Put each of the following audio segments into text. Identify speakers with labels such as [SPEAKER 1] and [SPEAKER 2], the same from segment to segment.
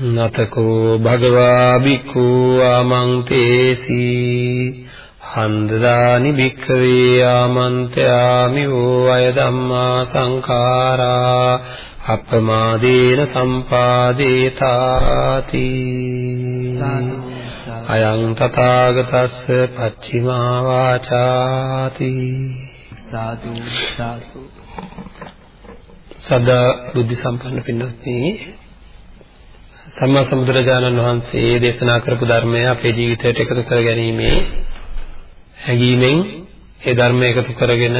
[SPEAKER 1] නතකෝ භගවා බික්ඛු ආමන්තේසි හන්දදානි භික්ඛවේ ආමන්ත්‍යාමි වූ අය ධම්මා සංඛාරා අප්පමාදේන සම්පාදේතාති අයං තථාගතස්ස පච්චිමා වාචාති
[SPEAKER 2] සාදු සාදු.
[SPEAKER 1] සදා බුද්ධ සම්පන්න පින්වත්නි සම්මා සම්බුදුරජාණන් වහන්සේ දේශනා කරපු ධර්මය අපේ ජීවිතයට එකතු කර ගැනීමේ හැඟීමෙන් ඒ ධර්මය එකතු කරගෙන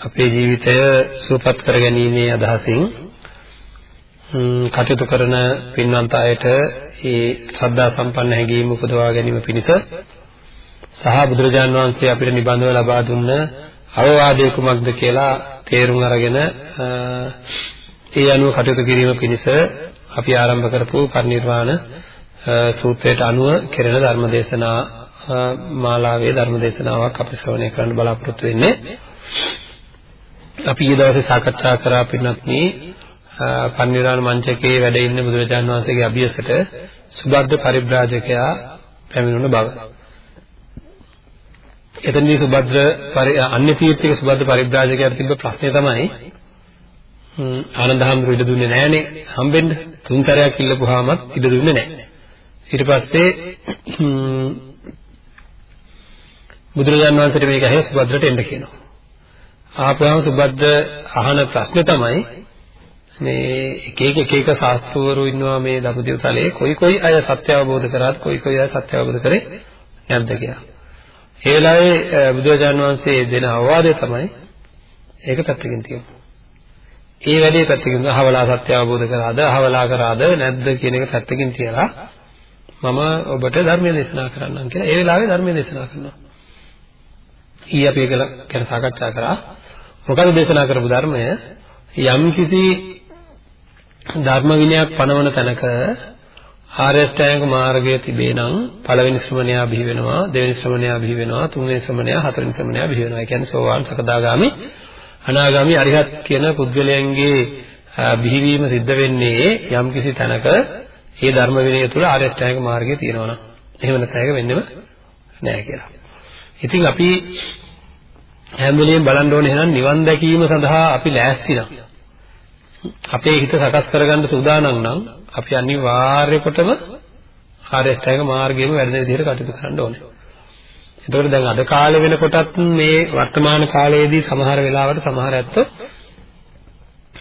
[SPEAKER 1] අපේ ජීවිතය සුවපත් කර ගැනීමේ අදහසින් කටයුතු කරන පින්වන්ත අයට ඒ ශ්‍රද්ධා සම්පන්න හැඟීම උපදවා ගැනීම පිණිස සහ බුදුරජාන් වහන්සේ අපිට නිබඳව ලබා දුන්න අවවාදය කුමක්ද කියලා තේරුම් අරගෙන ඒ අනුව කටයුතු කිරීම පිණිස අපි ආරම්භ කරපු පරිනිර්වාණ සූත්‍රයට අනුව කෙරෙන ධර්මදේශනා මාලාවේ ධර්මදේශනාවක් අපි ශ්‍රවණය කරන්න බලාපොරොත්තු වෙන්නේ. අපි ඊ දවසේ සාකච්ඡා කරා පින්වත්නි පන්විරාණ මංචකයේ වැඩ ඉන්න බුදුරජාණන් වහන්සේගේ අභියසට සුබද්ද පරිබ්‍රාජකයා පැමිණුණ බව. එතනදී සුබද්ද අන්‍ය තීර්ථික සුබද්ද පරිබ්‍රාජකයාට තිබ්බ ප්‍රශ්නේ තමයි ආනන්ද හැඳුරු ඉඩ දුන්නේ නැහනේ හම්බෙන්න තුන් සැරයක් ඉල්ලපුවාමත් ඉඩ දුන්නේ නැහැ. ඊට පස්සේ බුදුරජාණන් වහන්සේට මේක ඇහේ සුබද්දට එන්න කියනවා. ආපුවාම සුබද්ද අහන ප්‍රශ්නේ තමයි මේ එක එක එක එක ශාස්ත්‍රවරු ඉන්නවා මේ දඹදිව තලයේ කොයි කොයි අය සත්‍ය අවබෝධ කරාත් කොයි කොයි අය සත්‍ය අවබෝධ කරේ නැද්ද කියලා. ඒ වෙලාවේ බුදුරජාණන් වහන්සේ දෙන අවවාදය තමයි ඒක පැත්තකින් තියෙනවා. ඒ වැඩේ පැත්තකින් අහවලා සත්‍ය අවබෝධ කරාද අහවලා කරාද නැද්ද කියන එක පැත්තකින් තියලා මම ඔබට ධර්මයේ දේශනා කරන්නම් කියලා ඒ වෙලාවේ ධර්මයේ දේශනා කරනවා. ඊ අපි ඒක ගැන සාකච්ඡා කරා. මොකද දේශනා කරපු ධර්මය යම් කිසි ධර්ම විනයක් පනවන තැනක ආර්ය ශ්‍රැංග මාර්ගය තිබේ නම් පළවෙනි ශ්‍රමණයා බිහි වෙනවා දෙවෙනි ශ්‍රමණයා බිහි වෙනවා තුන්වෙනි ශ්‍රමණයා හතරවෙනි ශ්‍රමණයා බිහි වෙනවා ඒ කියන්නේ සෝවාන් සකදාගාමි අනාගාමි අරිහත් කියන පුද්ගලයන්ගේ බිහිවීම සිද්ධ වෙන්නේ යම් කිසි තැනක ඒ ධර්ම විනය තුල ආර්ය ශ්‍රැංග මාර්ගය තියෙනවා නම් එහෙම නැත්නම් ඒක වෙන්නෙම නෑ කියලා. ඉතින් අපි හැම වෙලෙම බලන්න ඕනේ එහෙනම් නිවන් දැකීම සඳහා අපි ලෑස්ති නම් අපේ හිත සකස් කරගන්න සූදානම් නම් අපි අනිවාර්යකොටම ආර්ය ශ්‍රැංග මාර්ගයේම වැඩෙන විදිහට කටයුතු කරන්න ඕනේ. එතකොට දැන් අද කාලේ වෙනකොටත් මේ වර්තමාන කාලයේදී සමහර වෙලාවට සමහර ඇත්තෝ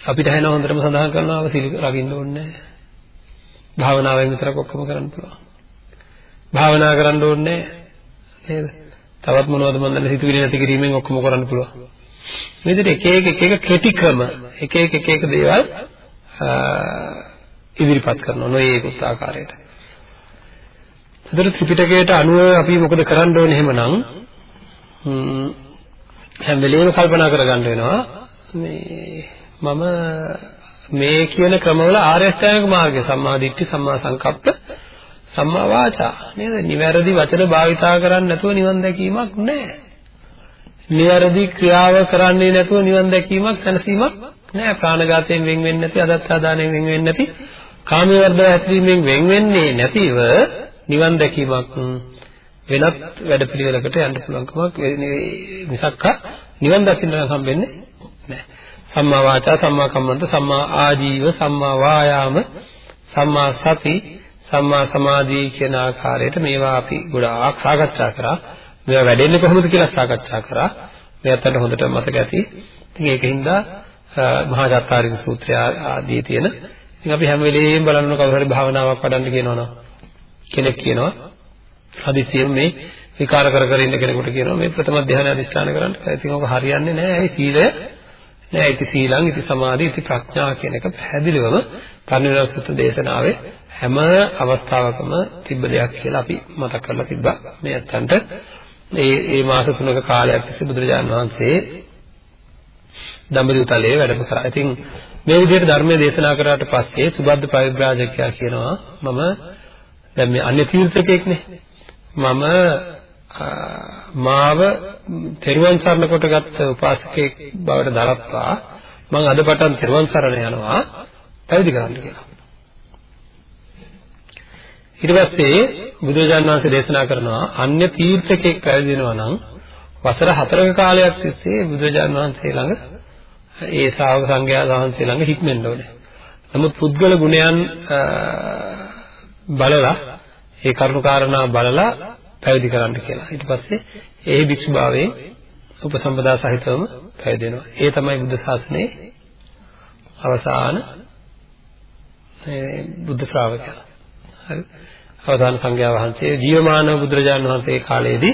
[SPEAKER 1] අපිට හැන හොඳටම සඳහන් කරනවා සිල් රකින්න ඕනේ භාවනාවෙන් විතරක් ඔක්කොම කරන්න පුළුවන්. භාවනා කරන්න ඕනේ නේද? තවත් මොනවද මන් දන්නේ සිතුවිලි නැති කිරීමෙන් ඔක්කොම කරන්න පුළුවන්. මේ විදිහට එක එක එක එක කෙටි ක්‍රම එක එක එක එක දේවල් ඉදිරිපත් කරනවා නොයේකුත් ආකාරයට. ඒතර ත්‍රිපිටකයට අනුව අපි මොකද කරන්න ඕනේ එහෙමනම් හැම වෙලේම කල්පනා කරගන්න වෙනවා මේ මම මේ කියන ක්‍රමවල ආර්ය අෂ්ටාංගික මාර්ගය සම්මා දිට්ඨි සම්මා සංකප්ප සම්මා වාචා නේද? නිවැරදි වචන භාවිතා කරන්නේ නැතුව නිවන් දැකීමක් නැහැ. නිවැරදි ක්‍රියාව කරන්නේ නැතුව නිවන් දැකීමක් සැනසීමක් නෑ ප්‍රාණඝාතයෙන් වෙන් වෙන්නේ නැති අදත්තාදානයෙන් වෙන් වෙන්නේ නැති කාමයේ වර්ධව ඇතිවීමෙන් වෙන් වෙන්නේ නැතිව නිවන් දැකීමක් වෙනත් වැඩපිළිවෙලකට යන්න පුළුවන්කමක් මිසක්ක නිවන් දකින්න හම්බෙන්නේ නෑ සම්මා වාචා සම්මා කම්මන්ත සම්මා ආජීව සම්මා වායාම සම්මා සති සම්මා සමාධි කියන ආකාරයට මේවා අපි ගොඩාක් සාකච්ඡා කරා මේවා වැඩෙන්නේ කොහොමද කියලා සාකච්ඡා කරා. මේකට හොඳට මතක ඇති. ඉතින් ඒකින්ද මහා චත්තාරික සූත්‍රය ආදී තියෙන ඉතින් අපි හැම වෙලෙම බලන්න කවුරු හරි භාවනාවක් වඩන්න කියනවනම් කෙනෙක් කියනවා හදිසියෙන් මේ විකාර කර කර ඉන්න කෙනෙකුට කියනවා මේ ප්‍රථම ධ්‍යාන අධිෂ්ඨාන කරන්න. ඉතින් ඔක හරියන්නේ නැහැ. ඒ සීලය නෑ. ඉති සීලං ඉති සමාධි ඉති ප්‍රඥා කියන එක පැහැදිලිවම පරිණිරස සුත්ත දේශනාවේ හැම අවස්ථාවකම තිබ්බ දෙයක් කියලා අපි මතක් කරලා තිබ්බා. මේ අත්තන්ට මේ මේ මාස තුනක කාලයක් තිස්සේ බුදුරජාණන් වහන්සේ දඹදිව තලයේ වැඩම කරා. ඉතින් මේ විදිහට ධර්මයේ දේශනා කරාට පස්සේ සුබද්ද පරිබ්‍රාජකයා කියනවා මම දැන් මේ අන්‍ය තීර්ථකෙක්නේ. මම මාව තෙරුවන් සරණ කොටගත් උපාසකෙක් බවට දරත්වා මම අද පටන් තෙරුවන් සරණ යනවා පැවිදි කරන්න කියලා. ඊට පස්සේ බුදුරජාණන් වහන්සේ දේශනා කරනවා අන්‍ය තීර්ථකෙක් පැවිදි වෙනවා නම් වසර 4ක කාලයක් තිස්සේ බුදුරජාණන් වහන්සේ ළඟ ඒ ශ්‍රාවක සංඝයා වහන්සේ ළඟ හික්මෙන්න ඕනේ. නමුත් පුද්ගල ගුණයන් බලලා ඒ කරුණාකාරණා බලලා පැවිදි කරන්න කියලා. ඊට පස්සේ ඒ භික්ෂුභාවයෙන් උපසම්පදා සහිතවම පැවිදි වෙනවා. ඒ තමයි බුද්ධ ශාසනයේ අවසාන බුද්ධ ශ්‍රාවකයා. හරි. අවසාන සංඝයා වහන්සේ ජීවමාන බුදුරජාණන් වහන්සේ කාලයේදී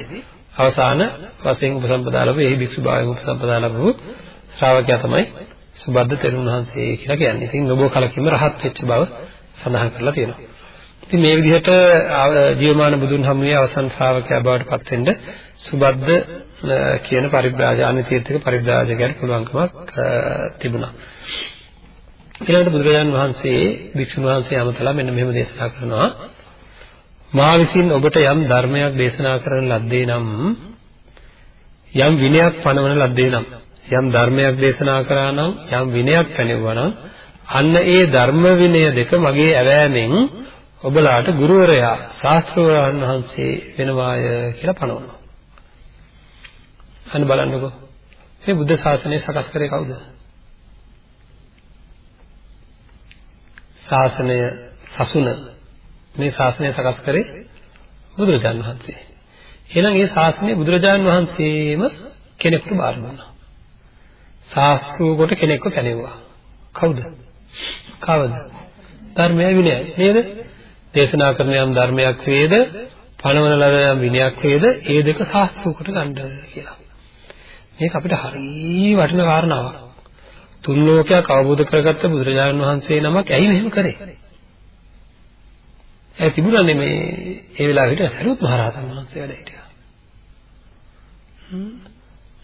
[SPEAKER 1] අවසාන වශයෙන් උපසම්පදා ලැබුවේ එහි භික්ෂුභාවයෙන් උපසම්පදා ලැබුව ශ්‍රාවකයා තමයි සුබද්ද තෙරුන් වහන්සේ කියලා කියන්නේ. ඉතින් ඔබ කලකින්ම රහත් වෙච්ච බව සඳහන් කරලා තියෙනවා. ඉතින් මේ විදිහට ජීවමාන බුදුන් හමුවේ අවසන් ශ්‍රාවකයා බවට පත් වෙන්න සුබද්ද කියන පරිබ්‍රාජ අනිතීර්ථක පරිබ්‍රාජකයන්ට පුළුවන්කමක් තිබුණා. ඊළඟට බුදුරජාණන් වහන්සේ භික්ෂුන් වහන්සේ යමතලා මෙන්න මෙහෙම දේශනා කරනවා මා විසින් ඔබට යම් ධර්මයක් දේශනා කරන ලද්දේ නම් යම් විනයක් පනවන ලද්දේ නම් යම් ධර්මයක් දේශනා කරා නම් යම් විනයක් පැනෙවුවා නම් අන්න ඒ ධර්ම විනය දෙක මගේ ඇවෑමෙන් ඔබලාට ගුරුවරයා ශාස්ත්‍රවරයන් වහන්සේ වෙනවාය කියලා පනවනවා. අන්න බලන්නකෝ. මේ බුද්ධ ශාසනය සකස් කරේ කවුද? ශාසනය සසුන මේ ශාසනය සකස් කරේ බුදුරජාණන් වහන්සේ. එහෙනම් මේ ශාසනය බුදුරජාණන් වහන්සේම කෙනෙකුට බාර දුන්නා. ශාස්ත්‍රූ කොට කෙනෙක්ව පැනෙවුවා. කවුද? කවද? ධර්මය විනයයි නේද? දේශනා කරන යම් ධර්මයක් වේද, පණවන ලද යම් විනයක් වේද, ඒ දෙක ශාස්ත්‍රූ කොට ගන්න කියලා. මේක අපිට හරිය වටින කාරණාවක්. තුන් ලෝකයක් අවබෝධ කරගත්ත බුදුරජාණන් වහන්සේ නමක් ඇයි මෙහෙම කරේ? ඒ තිබුණානේ මේ ඒ වෙලාවේ හිටිය සරුවත් මහ රහතන් වහන්සේ වැඩ හිටියා.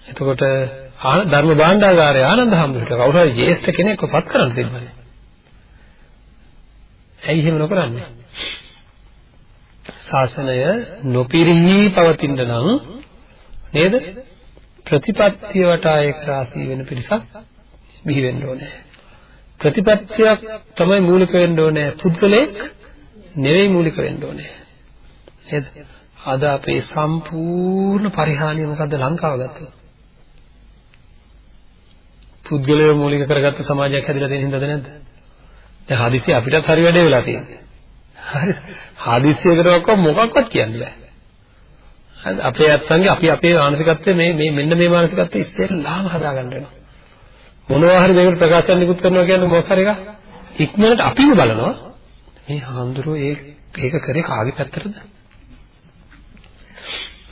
[SPEAKER 1] එතකොට ධර්ම භාණ්ඩාගාරයේ ආනන්ද හාමුදුරුවෝ කවුරු හරි ජේෂ්ඨ කෙනෙක්ව පත් කරන්න තිබ්බනේ. ඇයි එහෙම නොකරන්නේ? ශාසනය නොපිරිහි පවතින නම් නේද? ප්‍රතිපත්තිය වටා ඒක රාශී වෙන පිරිසක් බිහි වෙන්න ඕනේ. ප්‍රතිපත්තියක් තමයි මූලික වෙන්න ඕනේ. පුද්ගලයෙක් නෙවෙයි මූලික වෙන්න ඕනේ. නේද? අද අපේ සම්පූර්ණ පරිහානිය මොකද්ද ලංකාව ගත්තොත්? පුද්ගලයෝ මූලික කරගත්ත සමාජයක් හැදිලා තියෙන හින්දාද නැද්ද? දැන් හදිස්සිය අපිටත් හරි වැඩේ වෙලා තියෙන්නේ. හරි. හදිස්සියකටවත් මොකක්වත් කියන්න බෑ. හරි. අපේ අත්සන්ගේ අපි අපේ මානසිකත්වය මේ මේ මෙන්න මේ මානසිකත්වය ඉස්සෙල්ලාම හදාගන්න වෙනවා. මොනවා හරි මේකට ප්‍රකාශයක් නිකුත් කරනවා කියන්නේ මොකක් හරි එකක්. ඉක්මනට අපිම බලනවා. මේ හාමුදුරුවෝ ඒ ඒක කරේ කාගේ පැත්තටද?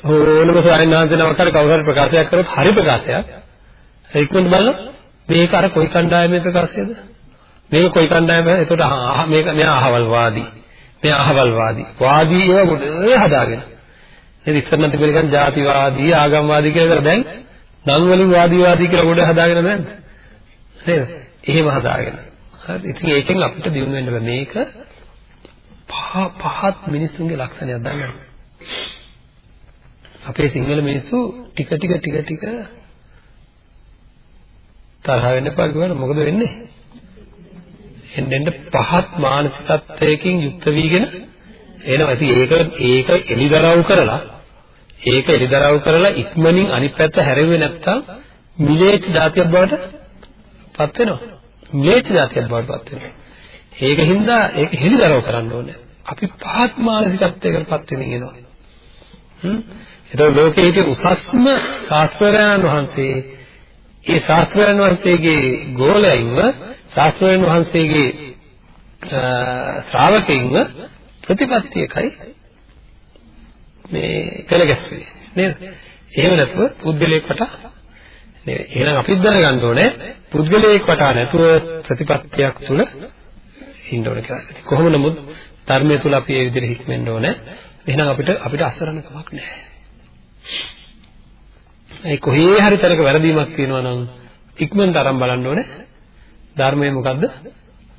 [SPEAKER 1] ඕනම ස්වාමීන් වහන්සේ නමක් හරි කවුරු හරි ප්‍රකාශයක් කරොත් හරි ප්‍රකාශයක්. ඉක්මනට බලනවා මේක අර කොයි කණ්ඩායමේ ප්‍රකාශයද? මේක කොයි කණ්ඩායමද? එතකොට මේක මෙයා අහවල් වාදී. මෙයා අහවල් වාදී. වාදී ඒවා ගොඩ හදාගෙන. නේද ඉස්සර නම් තිබෙන එකන් ජාතිවාදී, ආගම්වාදී කියලා දැන් නම් වලින් වාදීවාදී කියලා ගොඩ හදාගෙන නැද්ද? නේද? එහෙම හදාගෙන. හරි. ඉතින් ඒකෙන් අපිට දිනු වෙන්න බෑ. මේක පහත් මිනිස්සුන්ගේ ලක්ෂණයක් දන්නවද? අපේ සිංහල මිනිස්සු ටික ටික ටික ටික තරහ වෙන්න එපා කියවන මොකද වෙන්නේ? එන්න එන්න පහත් මානසිකත්වයකින් යුක්ත වීගෙන එනවා. ඉතින් ඒක ඒක එලිදරව් කරලා ඒක එලිදරව් කරලා ඉක්මනින් අනිත් පැත්ත හැරෙන්නේ නැත්තම් මිලේච්ච જાතියක් බවට පත් වෙනවා. මිලේච්ච જાතියක් බවට පත් වෙනවා. ඒක හින්දා ඒක හෙලිදරව් කරන්න ඕනේ. අපි පහත් මානසිකත්වයකට පත් වෙමින් එනවා. හ්ම් එතකොට ලෝකයේ හිටිය උසස්ම ශාස්ත්‍රඥයන් වහන්සේ ඒ ශාස්ත්‍රඥයන් වහන්සේගේ ගෝලයින්ව ශාස්ත්‍රඥයන් වහන්සේගේ ශ්‍රාවකයින්ව ප්‍රතිපත්තියකයි මේ පෙළ ගැස්වේ නේද? එහෙම නැතුව පුද්ගලයෙක් වටා නෙවෙයි. එහෙනම් අපිත් දැනගන්න ඕනේ පුද්ගලයෙක් වටා නැතුව ප්‍රතිපත්තියක් තුල ඉන්න ඕනේ කියලා. කොහොම නමුත් ධර්මයේ තුල අපි මේ විදිහට හික්මෙන්න ඕනේ. එහෙනම් අපිට අපිට අසරණ කමක් නැහැ. ඒ කොහේ හරි තරක වැරදීමක් තියෙනවා නම් ඉක්මනට අරන් බලන්න ඕනේ. ධර්මය මොකද්ද?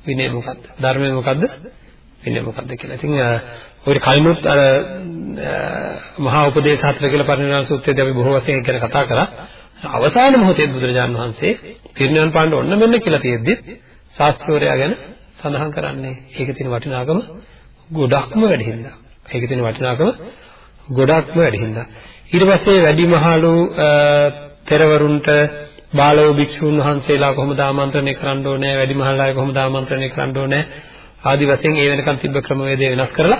[SPEAKER 1] විනය මොකද්ද? ධර්මය මොකද්ද? විනය මොකද්ද කියලා. ඉතින් ඔය කලිනුත් අර මහා උපදේශ හතර කියලා පරිණාම සූත්‍රයේදී අපි බොහෝ වශයෙන් ගැන කතා කරා. අවසාන මොහොතේ බුදුරජාණන් වහන්සේ පිරිනිවන් පාන්න ඔන්න මෙන්න කියලා තියෙද්දි ශාස්ත්‍රෝරයා ගැන සඳහන් කරන්නේ ඒකේ තියෙන වටිනාකම ගොඩක්ම වැඩි හින්දා. ඒකේ තියෙන වටිනාකම ගොඩක්ම වැඩි හින්දා. ඊට පස්සේ වැඩිමහලු තෙරවරුන්ට බාලව භික්ෂුන් වහන්සේලා කොහොමද ආමන්ත්‍රණය කරන්න ඕනේ? වැඩිමහල් අය කොහොමද ආමන්ත්‍රණය කරන්න ඕනේ? ආදි වශයෙන් ඒ වෙනකන් තිබ්බ ක්‍රමවේදය වෙනස් කරලා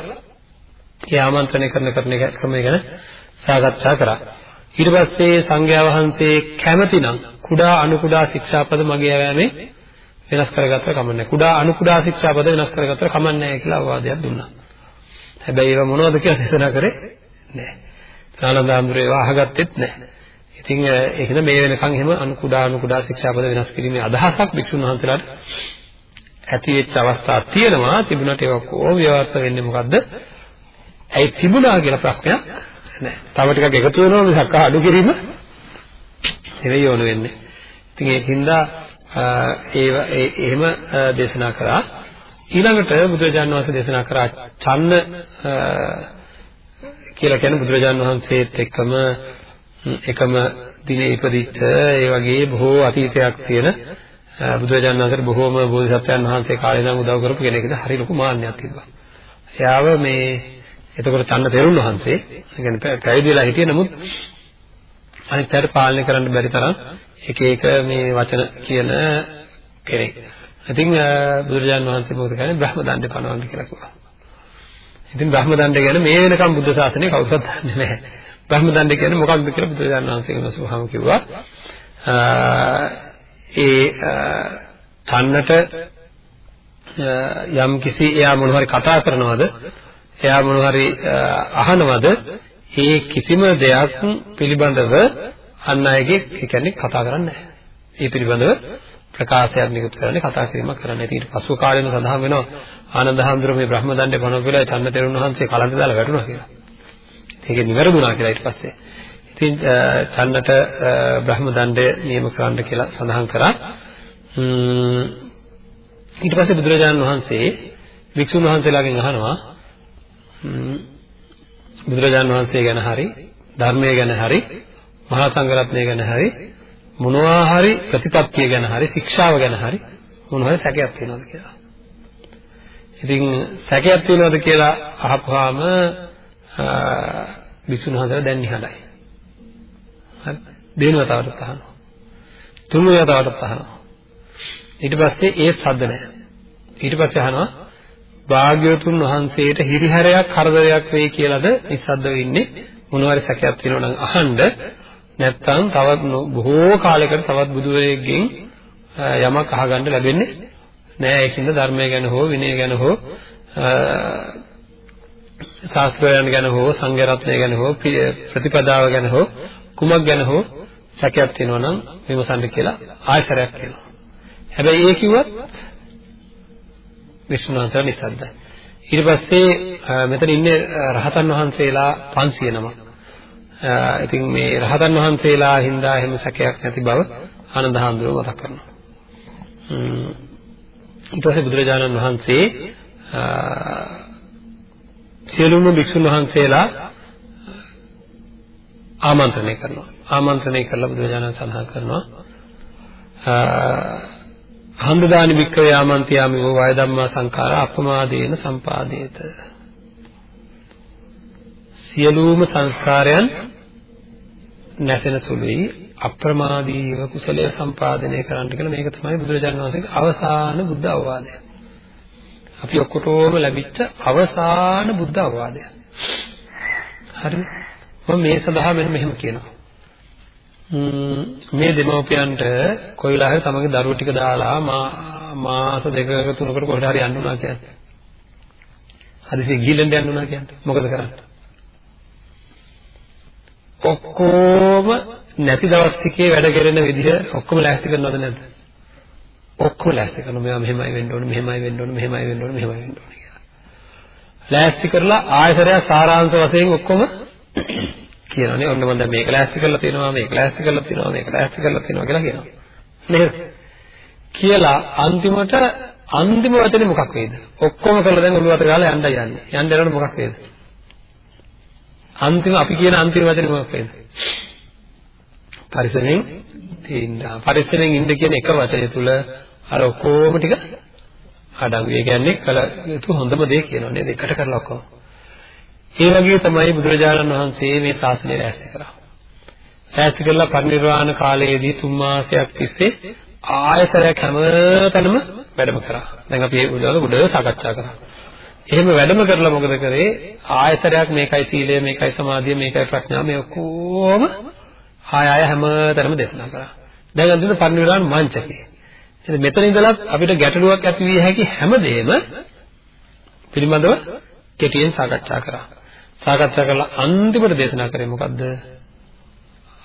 [SPEAKER 1] ඒ ආමන්ත්‍රණය කරන කරන ක්‍රමය ගැන සාකච්ඡා කරා. ඊට පස්සේ සංඝයා වහන්සේ කැමතිනම් කුඩා අනු කුඩා ශික්ෂාපද මගේ යෑමේ වෙනස් කරගත්තට කමන්නේ කුඩා අනු කුඩා ශික්ෂාපද වෙනස් කරගත්තට කමන්නේ කියලා අවවාදයක් දුන්නා. හැබැයි ඒවා මොනවද කියලා දේශනා කරේ නැහැ. ආනන්ද ආම්දුරේ ඒවා අහගත්තෙත් නැහැ. ඉතින් ඒකද මේ වෙනකන් එහෙම අනු කුඩා අනු කුඩා ශික්ෂාපද වෙනස් කිරීමේ අදහසක් භික්ෂුන් වහන්සේලාට ඇති වෙච්ච අවස්ථා තියෙනවා. තිබුණාට ඒක කොහොම ව්‍යවර්ථ වෙන්නේ මොකද්ද? ඇයි තිබුණා කියලා ප්‍රශ්නයක් නැහැ. තව ටිකක් එකතු වෙනවා මිසක් අඩු කිරීම නෙවෙයි ඕන වෙන්නේ. ඉතින් ඒකින්ද ඒ එහෙම දේශනා කරා ඊළඟට බුදුරජාණන් වහන්සේ දේශනා කරා චන්න කියලා කියන්නේ බුදුරජාණන් වහන්සේත් එක්කම එකම දිනේ ඉපදිච්ච ඒ වගේ බොහෝ අතීතයක් තියෙන බුදුරජාණන් වහන්සේට බොහෝම බෝධිසත්වයන් වහන්සේ කාලේ ඉඳන් උදව් කරපු කෙනෙක්ද හරි ලොකු මාන්නයක් තිබ්බා. එයාව මේ එතකොට චන්න තෙරුන් වහන්සේ කියන්නේ පැවිදි වෙලා හිටියේ නමුත් අනිත් පැයට පාලනය කරන්න බැරි තරම් එක එක මේ වචන කියන කෙනෙක්. ඉතින් බුදුරජාණන් වහන්සේ මොකද කරන්නේ බ්‍රහ්ම දණ්ඩේ පනවන්න කියලා කිව්වා. ඉතින් බ්‍රහ්ම දණ්ඩ ගැන මේ වෙනකම් බුද්ධ ශාසනය කවුරුත් දන්නේ නැහැ. බ්‍රහ්ම දණ්ඩ කියන්නේ මොකක්ද කියලා බුදුරජාණන් වහන්සේ කියනසුවහම කිව්වා. ඒ තන්නට යම් කිසි එයා මොන හරි කතා කරනවද එයා මොන හරි අහනවද ඒ කිසිම දෙයක් පිළිබඳව අන් අයගේ ඒ කියන්නේ කතා කරන්නේ නැහැ. ඒ පිළිබඳව ප්‍රකාශයක් නිකුත් කරන්නේ කතා කිරීමක් කරන්නේ. ඊට පසුව කාලෙම සඳහන් වෙනවා ආනන්ද හැඳුර මේ බ්‍රහ්ම දණ්ඩේ පනව කියලා චන්න තෙරුන් වහන්සේ කලන්ත දාලා වැටුණා කියලා. ඒකේ නිවැරදුනා කියලා ඊට පස්සේ. ඉතින් චන්නට බ්‍රහ්ම දණ්ඩය නියම කරන්න කියලා සඳහන් කරා. ඊට පස්සේ බුදුරජාණන් වහන්සේ වික්ෂුන් වහන්සේලාගෙන් අහනවා බුදුරජාණන් වහන්සේ ගැන හරි ධර්මය ගැන හරි මහා සංඝරත්නය ගැන හරි මොනවා හරි ප්‍රතිපත්තිය ගැන හරි ශික්ෂාව ගැන හරි මොනවා හරි සැකයක් තියෙනවද කියලා. ඉතින් සැකයක් තියෙනවද කියලා අහපුවාම විසුණු හතර දැන් නිහඬයි. හරි. දෙවෙනි වතාවටත් අහනවා. තුන්වෙනි වතාවටත් අහනවා. ඊට පස්සේ ඒ සද්ද නැහැ. ඊට පස්සේ අහනවා භාග්‍යවතුන් වහන්සේට හිරිහැරයක් කරදරයක් වෙයි කියලාද නිස්සද්දව ඉන්නේ මොනවාරි සැකයක් තියෙනවා නම් අහන්න නැත්නම් තවත් බොහෝ කාලයකට තවත් බුදුවරයෙක්ගෙන් යමක් අහගන්න ලැබෙන්නේ නෑ ඒකින්ද ධර්මය ගැන හෝ විනය ගැන හෝ ශාස්ත්‍රයන් ගැන හෝ සංඝ රත්නය ගැන හෝ ප්‍රතිපදාව ගැන හෝ කුමක් ගැන හෝ සැකයක් තියෙනවා නම් විමසන්න කියලා ආයතරයක් කියනවා. හැබැයි ඒ කිව්වත් විශ්වනාථ නිසද්දයි. ඊට පස්සේ මෙතන ඉන්නේ රහතන් වහන්සේලා 500 නමක්. ඉතින් මේ රහතන් වහන්සේලා හින්දා එහෙම සැකයක් නැති බව ආනන්ද හාමුදුරුවෝ මතක් කරනවා. ඊට පස්සේ බුදුරජාණන් වහන්සේ සියලුම භික්ෂුන් වහන්සේලා ආමන්ත්‍රණය කරනවා. ආමන්ත්‍රණය කරලා බුදුරජාණන් සඳහන් කරනවා හන්දදානි වික්කවේ ආමන්ත්‍යාමි වූ වය ධම්මා සංඛාර අපමාදේන සම්පාදේත සියලුම සංස්කාරයන් නැසෙන සුළුයි අප්‍රමාදීව කුසලය සම්පාදනය කරන්න කියලා මේක තමයි බුදුරජාණන් වහන්සේගේ අවසාන බුද්ධ අවවාදය. අපි ඔක්කොටම ලැබිච්ච අවසාන බුද්ධ අවවාදය. හරිද? මම මේ සඳහා මෙන්න මෙහෙම කියනවා. මේ දෙමව්පියන්ට කොයි වෙලාවෙ තමගේ දරුවෝ ටික දාලා මාස දෙකක තුනකට කොහෙට හරි යන්න උනා කියන්නේ. හදිසියෙ ගිහින් යන්න උනා කියන්නේ. මොකද කරන්නේ? ඔක්කොම නැති දවස් ටිකේ වැඩ කරන විදිහ ඔක්කොම ලෑස්ති කරනවද නැද්ද? ඔක්කොම ලෑස්ති කරනවා. මෙයා මෙහෙමයි වෙන්න ඕනේ, මෙහෙමයි වෙන්න ඕනේ, මෙහෙමයි වෙන්න ඕනේ, මෙහෙමයි වෙන්න ඕනේ කියලා. ලෑස්ති කරලා ආයතරයක් සාරාංශ වශයෙන් ඔක්කොම කියනවානේ. ඔන්න මම දැන් මේක ලෑස්ති කරලා තියෙනවා, මේක ලෑස්ති කරලා තියෙනවා, මේක ලෑස්ති කරලා තියෙනවා කියලා කියනවා. නේද? කියලා අන්තිමට අන්තිම වචනේ මොකක් වේද? ඔක්කොම කරලා දැන් ඔළුව අත ගාලා යන්න යන්නේ. යන්න යනකොට මොකක් වේද? අන්තිම අපි කියන අන්තිම වචනේ මොකක් වේද? පරිසරයෙන් ඉන්න. පරිසරයෙන් ඉන්න කියන එක වචනේ තුල අර ඔක්කොම ටික අඩංගු. ඒ කියන්නේ කල යුතු හොඳම දේ කියනවා නේද? එකට කරලා ඔක්කොම. ඒ වගේ තමයි බුදුරජාණන් වහන්සේ මේ ශාසනය රැස්ති කරා. රැස්ති කරලා පරිනිර්වාණ කාලයේදී තුන් මාසයක් තිස්සේ ආයතරයක් හැමතැනම වැඩම කරා. දැන් අපි ඒ උදවල උඩ සාකච්ඡා කරා. එහෙම වැඩම කරලා මොකද කරේ? ආයතරයක් මේකයි සීලය, මේකයි සමාධිය, මේකයි ප්‍රඥාව මේ ඔක්කොම ආය ආය හැමතැනම දේශනා කරා. දැන් අන්තිමට පරිනිර්වාණ මංචකේ. ඉතින් මෙතන ඉඳලත් අපිට ගැටලුවක් ඇති විය හැකි හැමදේම පිළිබඳව කෙටියෙන් සාකච්ඡා කරා. සාකච්ඡා කරලා අන්තිමට දේශනා කරේ මොකද්ද?